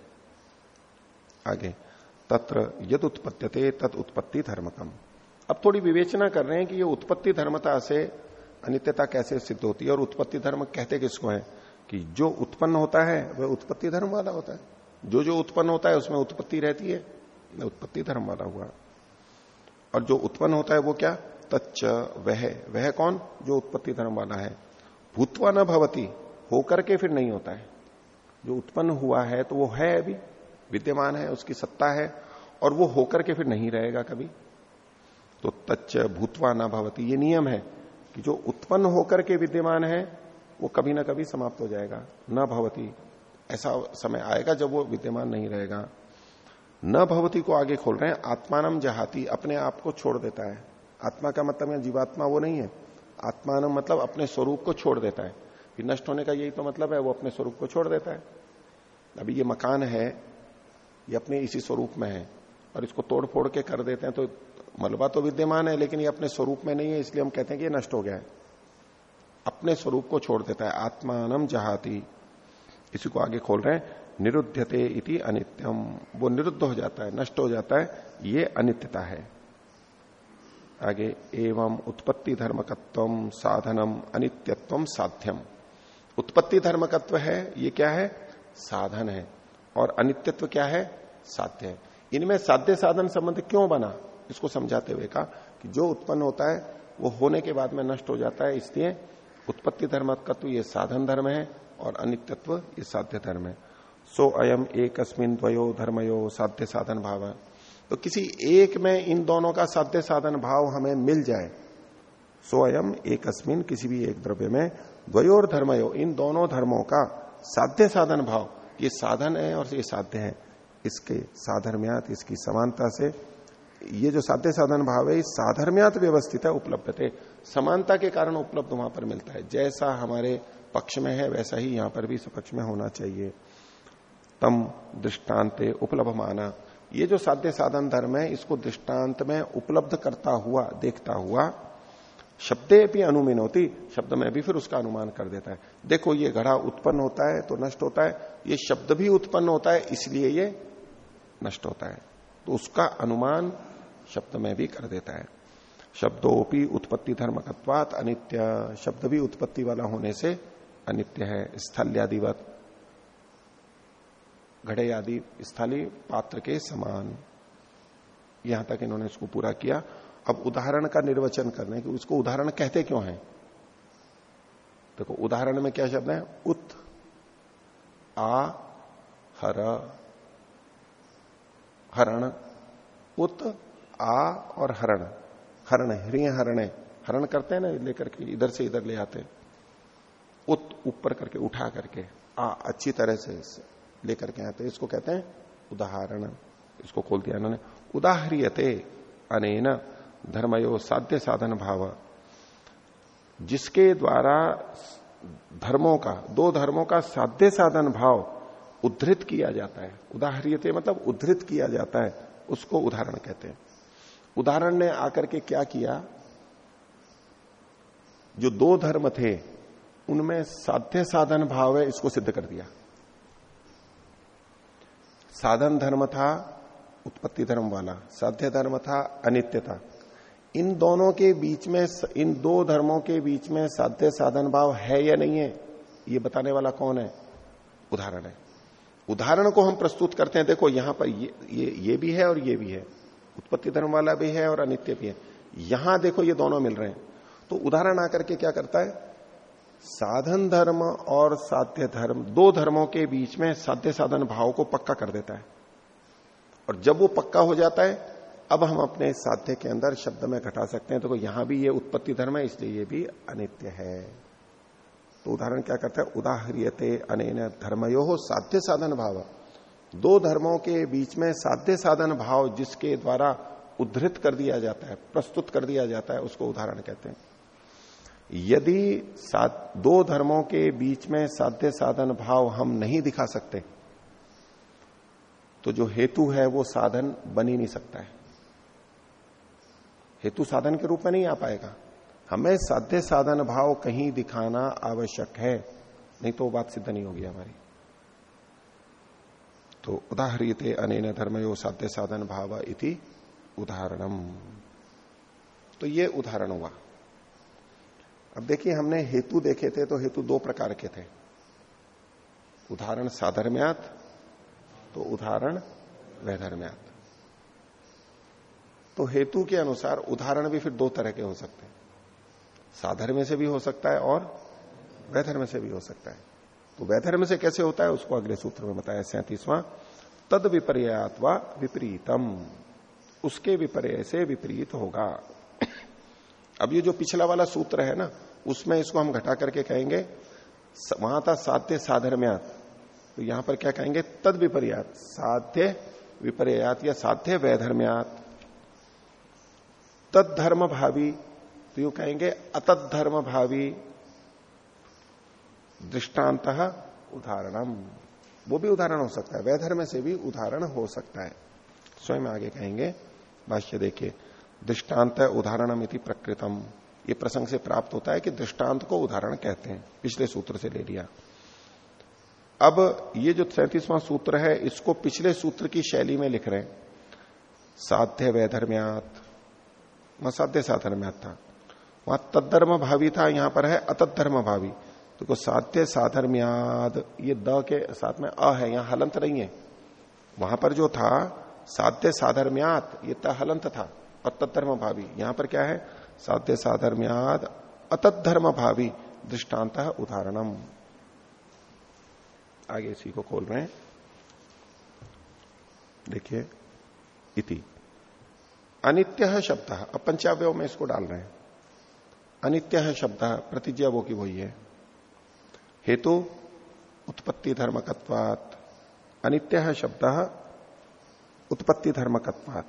आगे, तत्र यद उत्पत्त्यते तत् उत्पत्ति धर्मकम अब थोड़ी विवेचना कर रहे हैं कि ये उत्पत्ति धर्मता से अनित्यता कैसे सिद्ध होती है और उत्पत्ति धर्म कहते किसको है? कि जो उत्पन्न होता है, वह उत्पत्ति धर्म वाला होता है। जो जो उत्पन्न होता है, उसमें उत्पत्ति रहती है। उत्पत्ति धर्म वाला हुआ। और जो उत्पन्न होता है, वो क्या? तच्च वह। वह कौन? जो उत्पत्ति धर्म वाला है। भूतवा न भवती, होकर के फिर नहीं होता है। जो उत्पन्न हुआ है तो वो है अभी, विद्यमान है, उसकी सत्ता है, और वो होकर के फिर नहीं रहेगा कभी। तो तच्च भूतवा न भवती। ये नियम है कि जो उत्पन्न होकर के विद्यमान है, वो कभी ना कभी समाप्त हो जाएगा। न भवती। ऐसा समय आएगा जब वो विद्यमान नहीं रहेगा। न भवती को आगे खोल रहे हैं। आत्मानम जहाती, अपने आप को छोड़ देता है। आत्मा का मतलब जीवात्मा वो नहीं है। आत्मानम मतलब अपने स्वरूप को छोड़ देता है। कि नष्ट होने का यही तो मतलब है, वो अपने स्वरूप को छोड़ देता है। अभी ये मकान है, ये अपने इसी स्वरूप में है और इसको तोड़ फोड़ के कर देते हैं तो मलबा तो विद्यमान है, लेकिन ये अपने स्वरूप में नहीं है, इसलिए हम कहते हैं कि ये नष्ट हो गया है। अपने स्वरूप को छोड़ देता है, आत्मानम जहाती। इसी को आगे खोल रहे हैं निरुद्धते इति अनित्यम। वो निरुद्ध हो जाता है, नष्ट हो जाता है, ये अनित्यता है। आगे, एवं उत्पत्ति धर्मकत्व साधनम अनित्यत्व साध्यम। उत्पत्ति धर्मकत्व है, ये क्या है? साधन है। और अनित्यत्व क्या है? साध्य है। इनमें साध्य साधन संबंध क्यों बना? इसको समझाते हुए कहा कि जो उत्पन्न होता है, वो होने के बाद में नष्ट हो जाता है, इसलिए उत्पत्ति धर्मकत्व ये साधन धर्म है और अनित्यत्व ये साध्य धर्म है। सो अयम एक अस्मिन द्वयो धर्मयो साध्य साधन भाव। तो किसी एक में इन दोनों का साध्य साधन भाव हमें मिल जाए, सो अयम एक अस्मिन किसी भी एक द्रव्य में द्वयोर धर्मयो इन दोनों धर्मों का साध्य साधन भाव, ये साधन है और ये साध्य है। इसके साधर्म्यात, इसकी समानता से ये जो साध्य साधन भाव है साधर्म्यात व्यवस्थित है, उपलब्ध थे समानता के कारण उपलब्ध वहाँ पर मिलता है। जैसा हमारे पक्ष में है, वैसा ही यहाँ पर भी पक्ष में होना चाहिए। तम दृष्टांत उपलब्ध माना ये जो साध्य साधन धर्म है, इसको दृष्टांत में उपलब्ध करता हुआ, देखता हुआ शब्दे भी अनुमिन होती, शब्द में भी फिर उसका अनुमान कर देता है। देखो, ये घड़ा उत्पन्न होता है तो नष्ट होता है, ये शब्द भी उत्पन्न होता है, इसलिए ये नष्ट होता है। तो उसका अनुमान शब्द में भी कर देता है। शब्दोपि उत्पत्ति धर्मकत्वात अनित्य, शब्द भी उत्पत्ति वाला होने से अनित्य है, स्थल्यादिवत। घड़े आदि स्थली पात्र के समान। यहाँ तक इन्होंने इसको पूरा किया। अब उदाहरण का निर्वचन करने की उसको उदाहरण कहते क्यों है? देखो, उदाहरण में क्या शब्द है? उत, आ, हर, हरण। उत, आ और हरण। हरण हृय हरण हरण करते हैं ना, लेकर के, इधर से इधर ले आते हैं। उत, ऊपर करके, उठा करके, आ, अच्छी तरह से लेकर के आते इसको कहते हैं उदाहरण। इसको खोल दिया इन्होंने। उदाहरियते, अनेन धर्मयो साध्य साधन भाव। जिसके द्वारा धर्मों का, दो धर्मों का साध्य साधन भाव उद्धृत किया जाता है। उदाहरियते मतलब उद्धृत किया जाता है, उसको उदाहरण कहते हैं। उदाहरण ने आकर के क्या किया? जो दो धर्म थे, उनमें साध्य साधन भाव है, इसको सिद्ध कर दिया। साधन धर्म था, उत्पत्ति धर्म वाला। साध्य धर्म था अनित्यता इन दोनों के बीच में इन दो धर्मों के बीच में साध्य साधन भाव है या नहीं है ये बताने वाला कौन है? उदाहरण है। उदाहरण को हम प्रस्तुत करते हैं। देखो यहाँ पर ये ये, ये भी है और ये भी है। उत्पत्ति धर्म वाला भी है और अनित्य भी है। यहाँ देखो ये दोनों मिल रहे हैं। तो उदाहरण आकर के क्या करता है? साधन धर्म और साध्य धर्म दो धर्मों के बीच में साध्य साधन भाव को पक्का कर देता है। और जब वो पक्का हो जाता है अब हम अपने साध्य के अंदर शब्द में घटा सकते हैं। तो यहाँ भी ये उत्पत्ति धर्म है, इसलिए ये भी अनित्य है। तो उदाहरण क्या करता है? उदाहरियते अनेन धर्मयो हो साध्य साधन भाव। दो धर्मों के बीच में साध्य साधन भाव जिसके द्वारा उद्धृत कर दिया जाता है, प्रस्तुत कर दिया जाता है, उसको उदाहरण कहते हैं। यदि दो धर्मों के बीच में साध्य साधन भाव हम नहीं दिखा सकते तो जो हेतु है वो साधन बन ही नहीं सकता है। हेतु साधन के रूप में नहीं आ पाएगा। हमें साध्य साधन भाव कहीं दिखाना आवश्यक है, नहीं तो बात सिद्ध नहीं होगी हमारी। तो उदाहरित अनेन धर्मयो साध्य साधन भाव इति उदाहरणम। तो ये उदाहरण हुआ। अब देखिए, हमने हेतु देखे थे तो हेतु दो प्रकार के थे। उदाहरण साधर्म्यात तो उदाहरण वैधर्म्यात। तो हेतु के अनुसार उदाहरण भी फिर दो तरह के हो सकते हैं। साधर्म से भी हो सकता है और वैधर्म से भी हो सकता है। तो वैधर्म से कैसे होता है उसको अगले सूत्र में बताया, सैतीसवां, तद विपर्यात्वा विपरीतम। उसके विपर्य से विपरीत होगा। अब ये जो पिछला वाला सूत्र है ना, उसमें इसको हम घटा करके कहेंगे वहाँ था साध्य साधर्म्यात तो यहाँ पर क्या कहेंगे? तद विपर्यात, साध्य विपर्यात या साध्य वैधर्म्यात तद धर्म भावी तो यू कहेंगे अतद धर्म भावी दृष्टांत उदाहरणम। वो भी उदाहरण हो सकता है। वैधर्म से भी उदाहरण हो सकता है। स्वयं आगे कहेंगे, भाष्य देखिए दृष्टांत उदाहरणम इति प्रकृतम। ये प्रसंग से प्राप्त होता है कि दृष्टांत को उदाहरण कहते हैं। पिछले सूत्र से ले लिया। अब ये जो सैतीसवां सूत्र है, इसको पिछले सूत्र की शैली में लिख रहे हैं। साध्य वैधर्म्यात। वहाँ साध्य साधर्म्यात था वहाँ तद्धर्म भावी था, यहाँ पर है अतद्धर्म भावी। देखो तो साध्य साधर्म्याद ये द के साथ में अ है, यहाँ हलंत नहीं है। वहाँ पर जो था, साध्य साधर्म्यात ये त हलंत था और तत्धर्म भावी। यहाँ पर क्या है? साध्य साधर्म्याद अतद्धर्म भावी, दृष्टांत उदाहरणम। आगे इसी को खोल रहे देखिए, इति। अनित्य शब्द। अब पंचावय में इसको डाल रहे हैं। अनित्य शब्द प्रतिज्ञा वो की वही है। हेतु, उत्पत्ति धर्मकत्वात। अनित्य शब्द, उत्पत्ति धर्मकत्वात।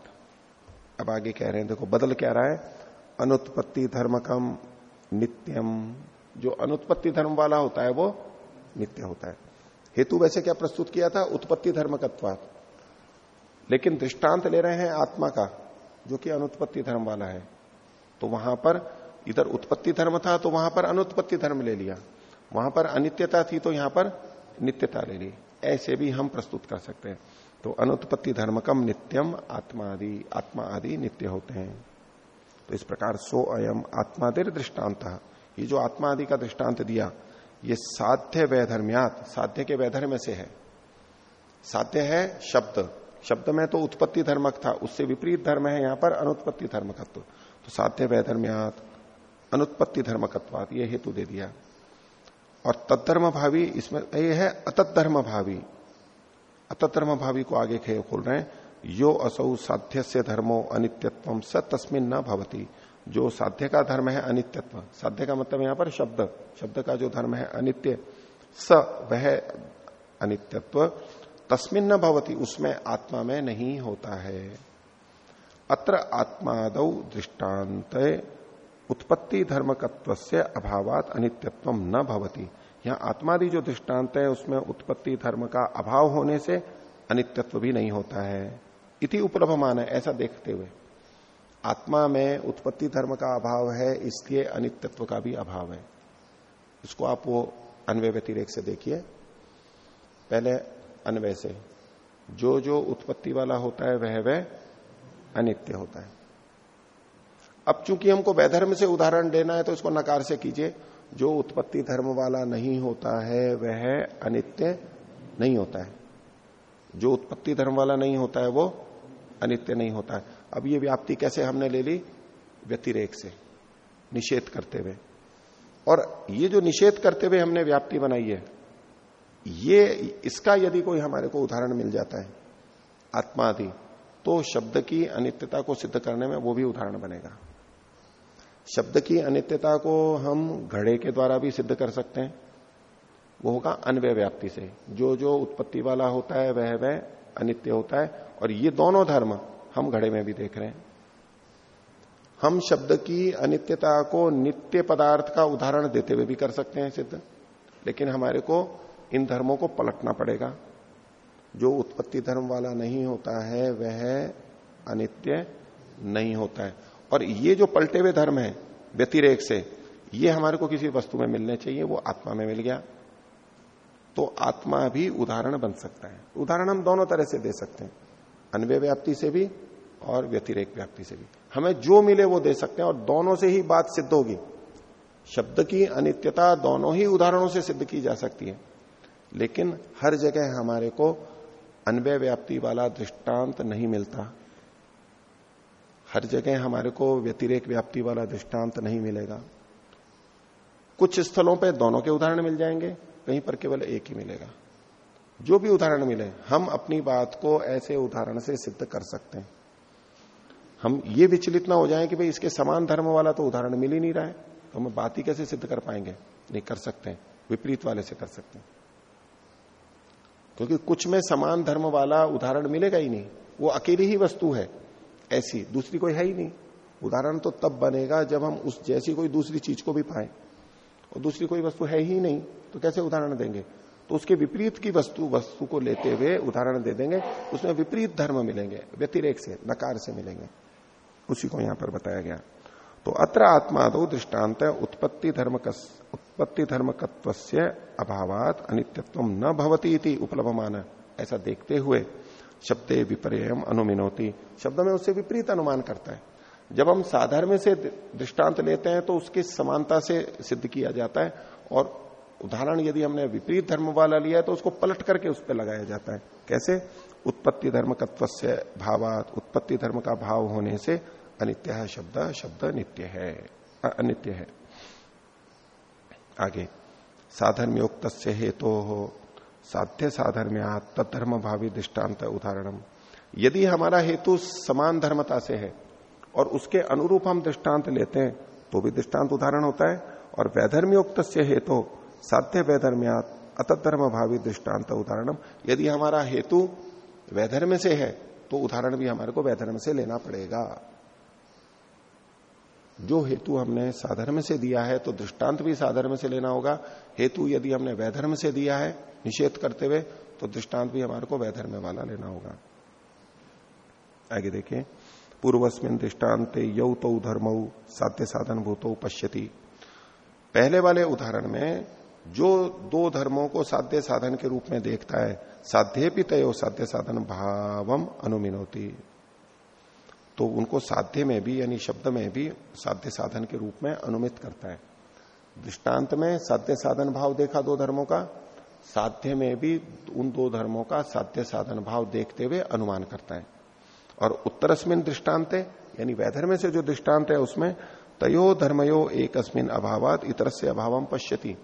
अब आगे कह रहे हैं, देखो, बदल क्या रहा है? अनुत्पत्ति धर्मकम नित्यम जो अनुत्पत्ति धर्म वाला होता है, वो नित्य होता है। हेतु वैसे क्या प्रस्तुत किया था? उत्पत्ति धर्मकत्वात। लेकिन दृष्टांत ले रहे हैं आत्मा का। जो कि अनुत्पत्ति धर्म वाला है। तो वहाँ पर इधर उत्पत्ति धर्म था तो वहाँ पर अनुत्पत्ति धर्म ले लिया। वहाँ पर अनित्यता थी तो यहाँ पर नित्यता ले ली। ऐसे भी हम प्रस्तुत कर सकते हैं। तो अनुत्पत्ति धर्म कम नित्यम आत्मा आदि आत्मा आदि नित्य होते हैं। तो इस प्रकार सो अयम आत्मादिर दृष्टांत। ये जो आत्मा आदि का दृष्टांत दिया, ये साध्य वैधर्म्यात, साध्य के वैधर्म से है। साध्य है शब्द। शब्द में तो उत्पत्ति धर्मक था, उससे विपरीत धर्म है यहाँ पर, अनुत्पत्ति धर्मकत्व। तो साध्य वैधर्म्यात अनुत्पत्ति धर्मकत्वात, ये हेतु दे दिया। और तत्धर्म भावी इसमें ये है अतद्धर्म भावी अतधर्म भावी को आगे खे खोल रहे हैं। यो असौ साध्य से धर्मो अनित्यत्व स तस्मिन न भवती। जो साध्य का धर्म है अनित्यत्व। साध्य का मतलब यहाँ पर शब्द। शब्द का जो धर्म है अनित्य। स वह अनित्यत्व। तस्मिन न भवती, उसमें आत्मा में नहीं होता है। अत्र आत्माद दृष्टांत उत्पत्ति धर्मकत्व से अभावात अनित्यत्व न भवती। यहाँ आत्मादि जो दृष्टांत है, उसमें उत्पत्ति धर्म का अभाव होने से अनित्यत्व भी नहीं होता है। इति उपलब्धमान है, ऐसा देखते हुए। आत्मा में उत्पत्ति धर्म का अभाव है, इसलिए अनित्यत्व का भी अभाव है। इसको आप वो अन्वय व्यतिरेक से देखिए। पहले अन्वय से जो जो उत्पत्ति वाला होता है, वह वह अनित्य होता है। अब चूँकि हमको वैधर्म से उदाहरण देना है तो इसको नकार से कीजिए। जो उत्पत्ति धर्म वाला नहीं होता है, वह अनित्य नहीं होता है। जो उत्पत्ति धर्म वाला नहीं होता है, वो अनित्य नहीं होता है। अब ये व्याप्ति कैसे हमने ले ली? व्यतिरेक से, निषेध करते हुए। और ये जो निषेध करते हुए हमने व्याप्ति बनाई है ये, इसका यदि कोई हमारे को उदाहरण मिल जाता है आत्मा आदि तो शब्द की अनित्यता को सिद्ध करने में वो भी उदाहरण बनेगा। शब्द की अनित्यता को हम घड़े के द्वारा भी सिद्ध कर सकते हैं। वो होगा अन्वय व्याप्ति से। जो जो उत्पत्ति वाला होता है, वह वह अनित्य होता है। और ये दोनों धर्म हम घड़े में भी देख रहे हैं। हम शब्द की अनित्यता को नित्य पदार्थ का उदाहरण देते हुए भी कर सकते हैं सिद्ध। लेकिन हमारे को इन धर्मों को पलटना पड़ेगा। जो उत्पत्ति धर्म वाला नहीं होता है, वह अनित्य नहीं होता है। और ये जो पलटे हुए धर्म है, व्यतिरेक से, ये हमारे को किसी वस्तु में मिलने चाहिए, वो आत्मा में मिल गया। तो आत्मा भी उदाहरण बन सकता है। उदाहरण हम दोनों तरह से दे सकते हैं। अन्वय व्याप्ति से भी और व्यतिरेक व्याप्ति से भी। हमें जो मिले वो दे सकते हैं और दोनों से ही बात सिद्ध होगी। शब्द की अनित्यता दोनों ही उदाहरणों से सिद्ध की जा सकती है। लेकिन हर जगह हमारे को अनवय व्याप्ति वाला दृष्टांत नहीं मिलता। हर जगह हमारे को व्यतिरेक व्याप्ति वाला दृष्टांत नहीं मिलेगा। कुछ स्थलों पे दोनों के उदाहरण मिल जाएँगे, कहीं पर केवल एक ही मिलेगा। जो भी उदाहरण मिले, हम अपनी बात को ऐसे उदाहरण से सिद्ध कर सकते हैं। हम ये विचलित ना हो जाए कि भाई इसके समान धर्म वाला तो उदाहरण मिल ही नहीं रहा है तो हम बात ही कैसे सिद्ध कर पाएँगे? नहीं कर सकते हैं। विपरीत वाले से कर सकते हैं। क्योंकि कुछ में समान धर्म वाला उदाहरण मिलेगा ही नहीं। वो अकेली ही वस्तु है, ऐसी, दूसरी कोई है ही नहीं। उदाहरण तो तब बनेगा जब हम उस जैसी कोई दूसरी चीज़ को भी पाए। और दूसरी कोई वस्तु है ही नहीं तो कैसे उदाहरण देंगे? तो उसके विपरीत की वस्तु वस्तु को लेते हुए उदाहरण दे देंगे, उसमें विपरीत धर्म मिलेंगे, व्यतिरेक से, नकार से मिलेंगे। उसी को यहाँ पर बताया गया। तो अत्र आत्मा दो दृष्टांत उत्पत्ति धर्म उत्पत्ति धर्मकत्व से अभावात अनित्यत्व न भवती उपलब्धमान ऐसा देखते हुए शब्दे विपर्यम अनुमिनोती। शब्द में उससे विपरीत अनुमान करता है। जब हम साधर्म से दृष्टांत लेते हैं तो उसकी समानता से सिद्ध किया जाता है। और उदाहरण, यदि हमने विपरीत धर्म वाला लिया है तो उसको पलट करके उस पर लगाया जाता है। कैसे? उत्पत्ति धर्म तत्व से भावात उत्पत्ति धर्म का भाव होने से अनित्य शब्द शब्द नित्य है अनित्य है। आगे। साधर्म युक्त हेतु तो हो साध्य साधर्म्या तत्धर्म भावी दृष्टांत उदाहरणम। यदि हमारा हेतु समान धर्मता से है और उसके अनुरूप हम दृष्टांत लेते हैं तो भी दृष्टांत उदाहरण होता है। और वैधर्मयुक्त हेतु साध्य वैधर्म्यात अतधर्म भावी दृष्टांत उदाहरणम। यदि हमारा हेतु वैधर्म से है तो उदाहरण भी हमारे को वैधर्म से लेना पड़ेगा। जो हेतु हमने साधर्म से दिया है तो दृष्टांत भी साधर्म से लेना होगा। हेतु यदि हमने वैधर्म से दिया है, निषेध करते हुए तो दृष्टांत भी हमारे को वैधर्म वाला लेना होगा। आगे देखिए, पूर्वस्मिन दृष्टांत यौ तो धर्म साध्य साधन भूतो पश्यति। पहले वाले उदाहरण में, जो दो धर्मों को साध्य साधन के रूप में देखता है साध्य भी तय साध्य साधन भावम अनुमिनोती। तो उनको साध्य में भी, यानी शब्द में भी साध्य साधन के रूप में अनुमित करता है। दृष्टांत में साध्य साधन भाव देखा दो धर्मों का, साध्य में भी उन दो धर्मों का साध्य साधन भाव देखते हुए अनुमान करता है। और उत्तरस्मिन दृष्टांत, यानी वैधर्म से जो दृष्टांत है उसमें, तयो धर्मयो एक अस्मिन अभावात इतर से अभाव पश्यति।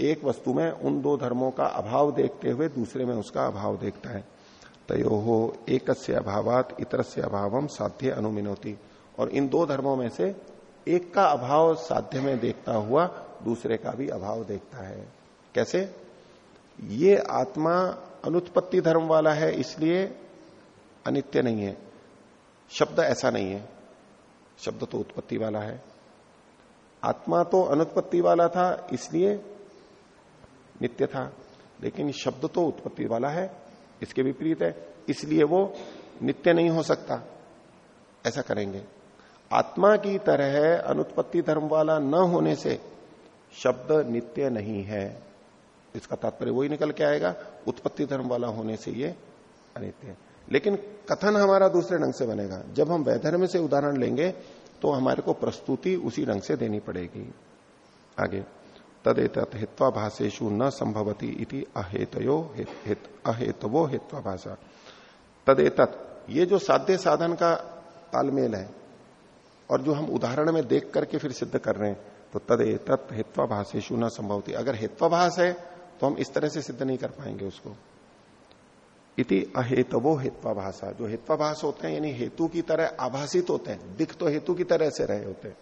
एक वस्तु में उन दो धर्मों का अभाव देखते हुए दूसरे में उसका अभाव देखता है। तयो हो एक अभावात इतर से अभावम साध्य अनुमिनोती। और इन दो धर्मों में से एक का अभाव साध्य में देखता हुआ, दूसरे का भी अभाव देखता है। कैसे? ये आत्मा अनुत्पत्ति धर्म वाला है, इसलिए अनित्य नहीं है। शब्द ऐसा नहीं है। शब्द तो उत्पत्ति वाला है। आत्मा तो अनुत्पत्ति वाला था, इसलिए नित्य था। लेकिन शब्द तो उत्पत्ति वाला है इसके विपरीत है, इसलिए वो नित्य नहीं हो सकता। ऐसा करेंगे। आत्मा की तरह अनुत्पत्ति धर्म वाला न होने से शब्द नित्य नहीं है। इसका तात्पर्य वही निकल के आएगा, उत्पत्ति धर्म वाला होने से ये अनित्य है। लेकिन कथन हमारा दूसरे ढंग से बनेगा। जब हम वैधर्म से उदाहरण लेंगे तो हमारे को प्रस्तुति उसी ढंग से देनी पड़ेगी। आगे। तदेत हित्वाभाषेशु न संभवती इति अहेतयो हित, अहेतवो हित्वाभाषा तदेत ये जो साध्य साधन का तालमेल है और जो हम उदाहरण में देख करके फिर सिद्ध कर रहे हैं तो तदेत हित्वाभाषेशु न संभवती। अगर हेत्वाभाष है तो हम इस तरह से सिद्ध नहीं कर पाएँगे उसको। इति अहेतवो हित्वाभाषा जो हित्वाभाष होते हैं यानी हेतु की तरह आभाषित होते हैं दिख तो हेतु की तरह से रहे होते हैं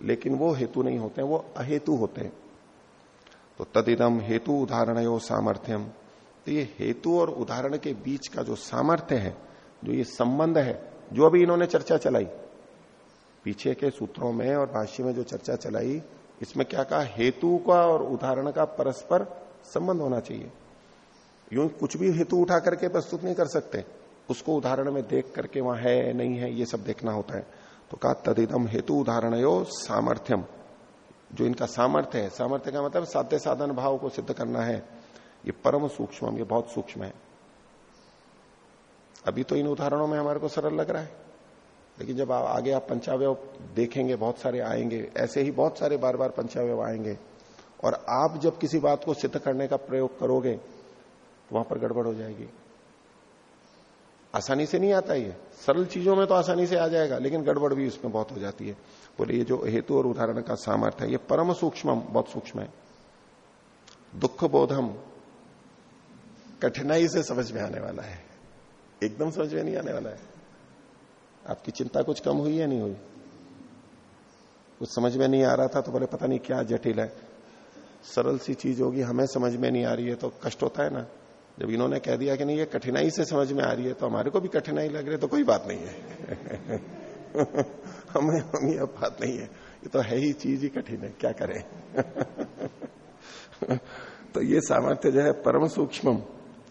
लेकिन वो हेतु नहीं होते हैं वो अहेतु होते हैं। तो तदिदम हेतु उदाहरण सामर्थ्यम। तो ये हेतु और उदाहरण के बीच का जो सामर्थ्य है, जो ये संबंध है, जो अभी इन्होंने चर्चा चलाई, पीछे के सूत्रों में और भाष्य में जो चर्चा चलाई, इसमें क्या कहा? हेतु का और उदाहरण का परस्पर संबंध होना चाहिए। यूँ कुछ भी हेतु उठा करके प्रस्तुत नहीं कर सकते। उसको उदाहरण में देख करके वहाँ है, नहीं है, ये सब देखना होता है। तो कहा, तदिदम हेतु उदाहरण यो सामर्थ्यम। जो इनका सामर्थ्य है, सामर्थ्य का मतलब साध्य साधन भाव को सिद्ध करना है। ये परम सूक्ष्म ये बहुत सूक्ष्म है। अभी तो इन उदाहरणों में हमारे को सरल लग रहा है। लेकिन जब आप आगे आप पंचावय देखेंगे, बहुत सारे आएँगे, ऐसे ही बहुत सारे बार बार पंचावय आएँगे, और आप जब किसी बात को सिद्ध करने का प्रयोग करोगे तो वहाँ पर गड़बड़ हो जाएगी। आसानी से नहीं आता ये। सरल चीज़ों में तो आसानी से आ जाएगा, लेकिन गड़बड़ भी उसमें बहुत हो जाती है। बोले, ये जो हेतु और उदाहरण का सामर्थ्य है, ये परम सूक्ष्म, बहुत सूक्ष्म है। दुख बोधम कठिनाई से समझ में आने वाला है। एकदम समझ में नहीं आने वाला है। आपकी चिंता कुछ कम हुई या नहीं हुई? कुछ समझ में नहीं आ रहा था तो बोले, पता नहीं क्या जटिल है। सरल सी चीज़ होगी, हमें समझ में नहीं आ रही है तो कष्ट होता है ना। जब इन्होंने कह दिया कि नहीं, ये कठिनाई से समझ में आ रही है तो हमारे को भी कठिनाई लग रही है तो कोई बात नहीं है। हमें हमें अब बात नहीं है। ये तो है ही चीज़ ही कठिन है, क्या करें? तो ये सामर्थ्य जो है, परम सूक्ष्म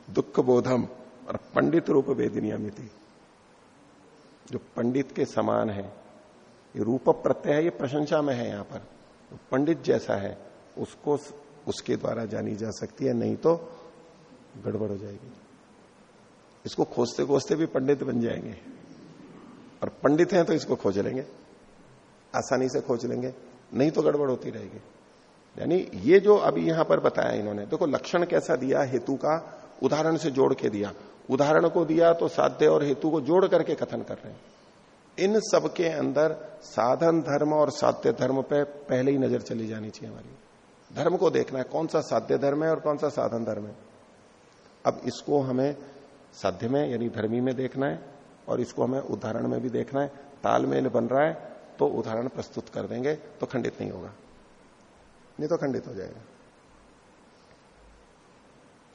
दुख बोधम और पंडित रूप वेदनियमिति। जो पंडित के समान है, ये रूप प्रत्यय है, ये प्रशंसा में है यहाँ पर। तो पंडित जैसा है, उसको उसके द्वारा जानी जा सकती है, नहीं तो गड़बड़ हो जाएगी। इसको खोजते खोजते भी पंडित बन जाएँगे। और पंडित हैं तो इसको खोज लेंगे। आसानी से खोज लेंगे। नहीं तो गड़बड़ होती रहेगी। यानी ये जो अभी यहाँ पर बताया इन्होंने, देखो लक्षण कैसा दिया, हेतु का उदाहरण से जोड़ के दिया। उदाहरण को दिया तो साध्य और हेतु को जोड़ करके कथन कर रहे हैं। इन सब के अंदर साधन, धर्म और साध्य धर्म पे पहले ही नज़र चली जानी चाहिए हमारी। धर्म को देखना है, कौन सा साध्य धर्म है और कौन सा साधन धर्म है। अब इसको हमें साध्य में, यानी धर्मी में देखना है, और इसको हमें उदाहरण में भी देखना है। तालमेल बन रहा है तो उदाहरण प्रस्तुत कर देंगे तो खंडित नहीं होगा। नहीं तो खंडित हो जाएगा।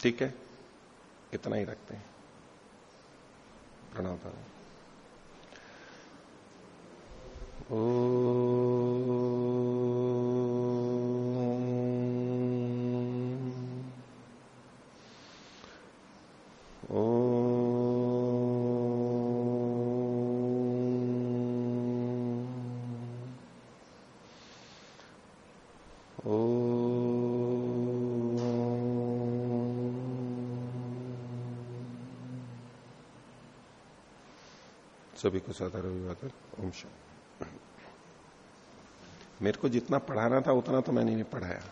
ठीक है? इतना ही रखते हैं। प्रणाम ओ सभी को साधारण अभिवादन। ओम मेरे को जितना पढ़ाना था, उतना तो मैंने नहीं पढ़ाया।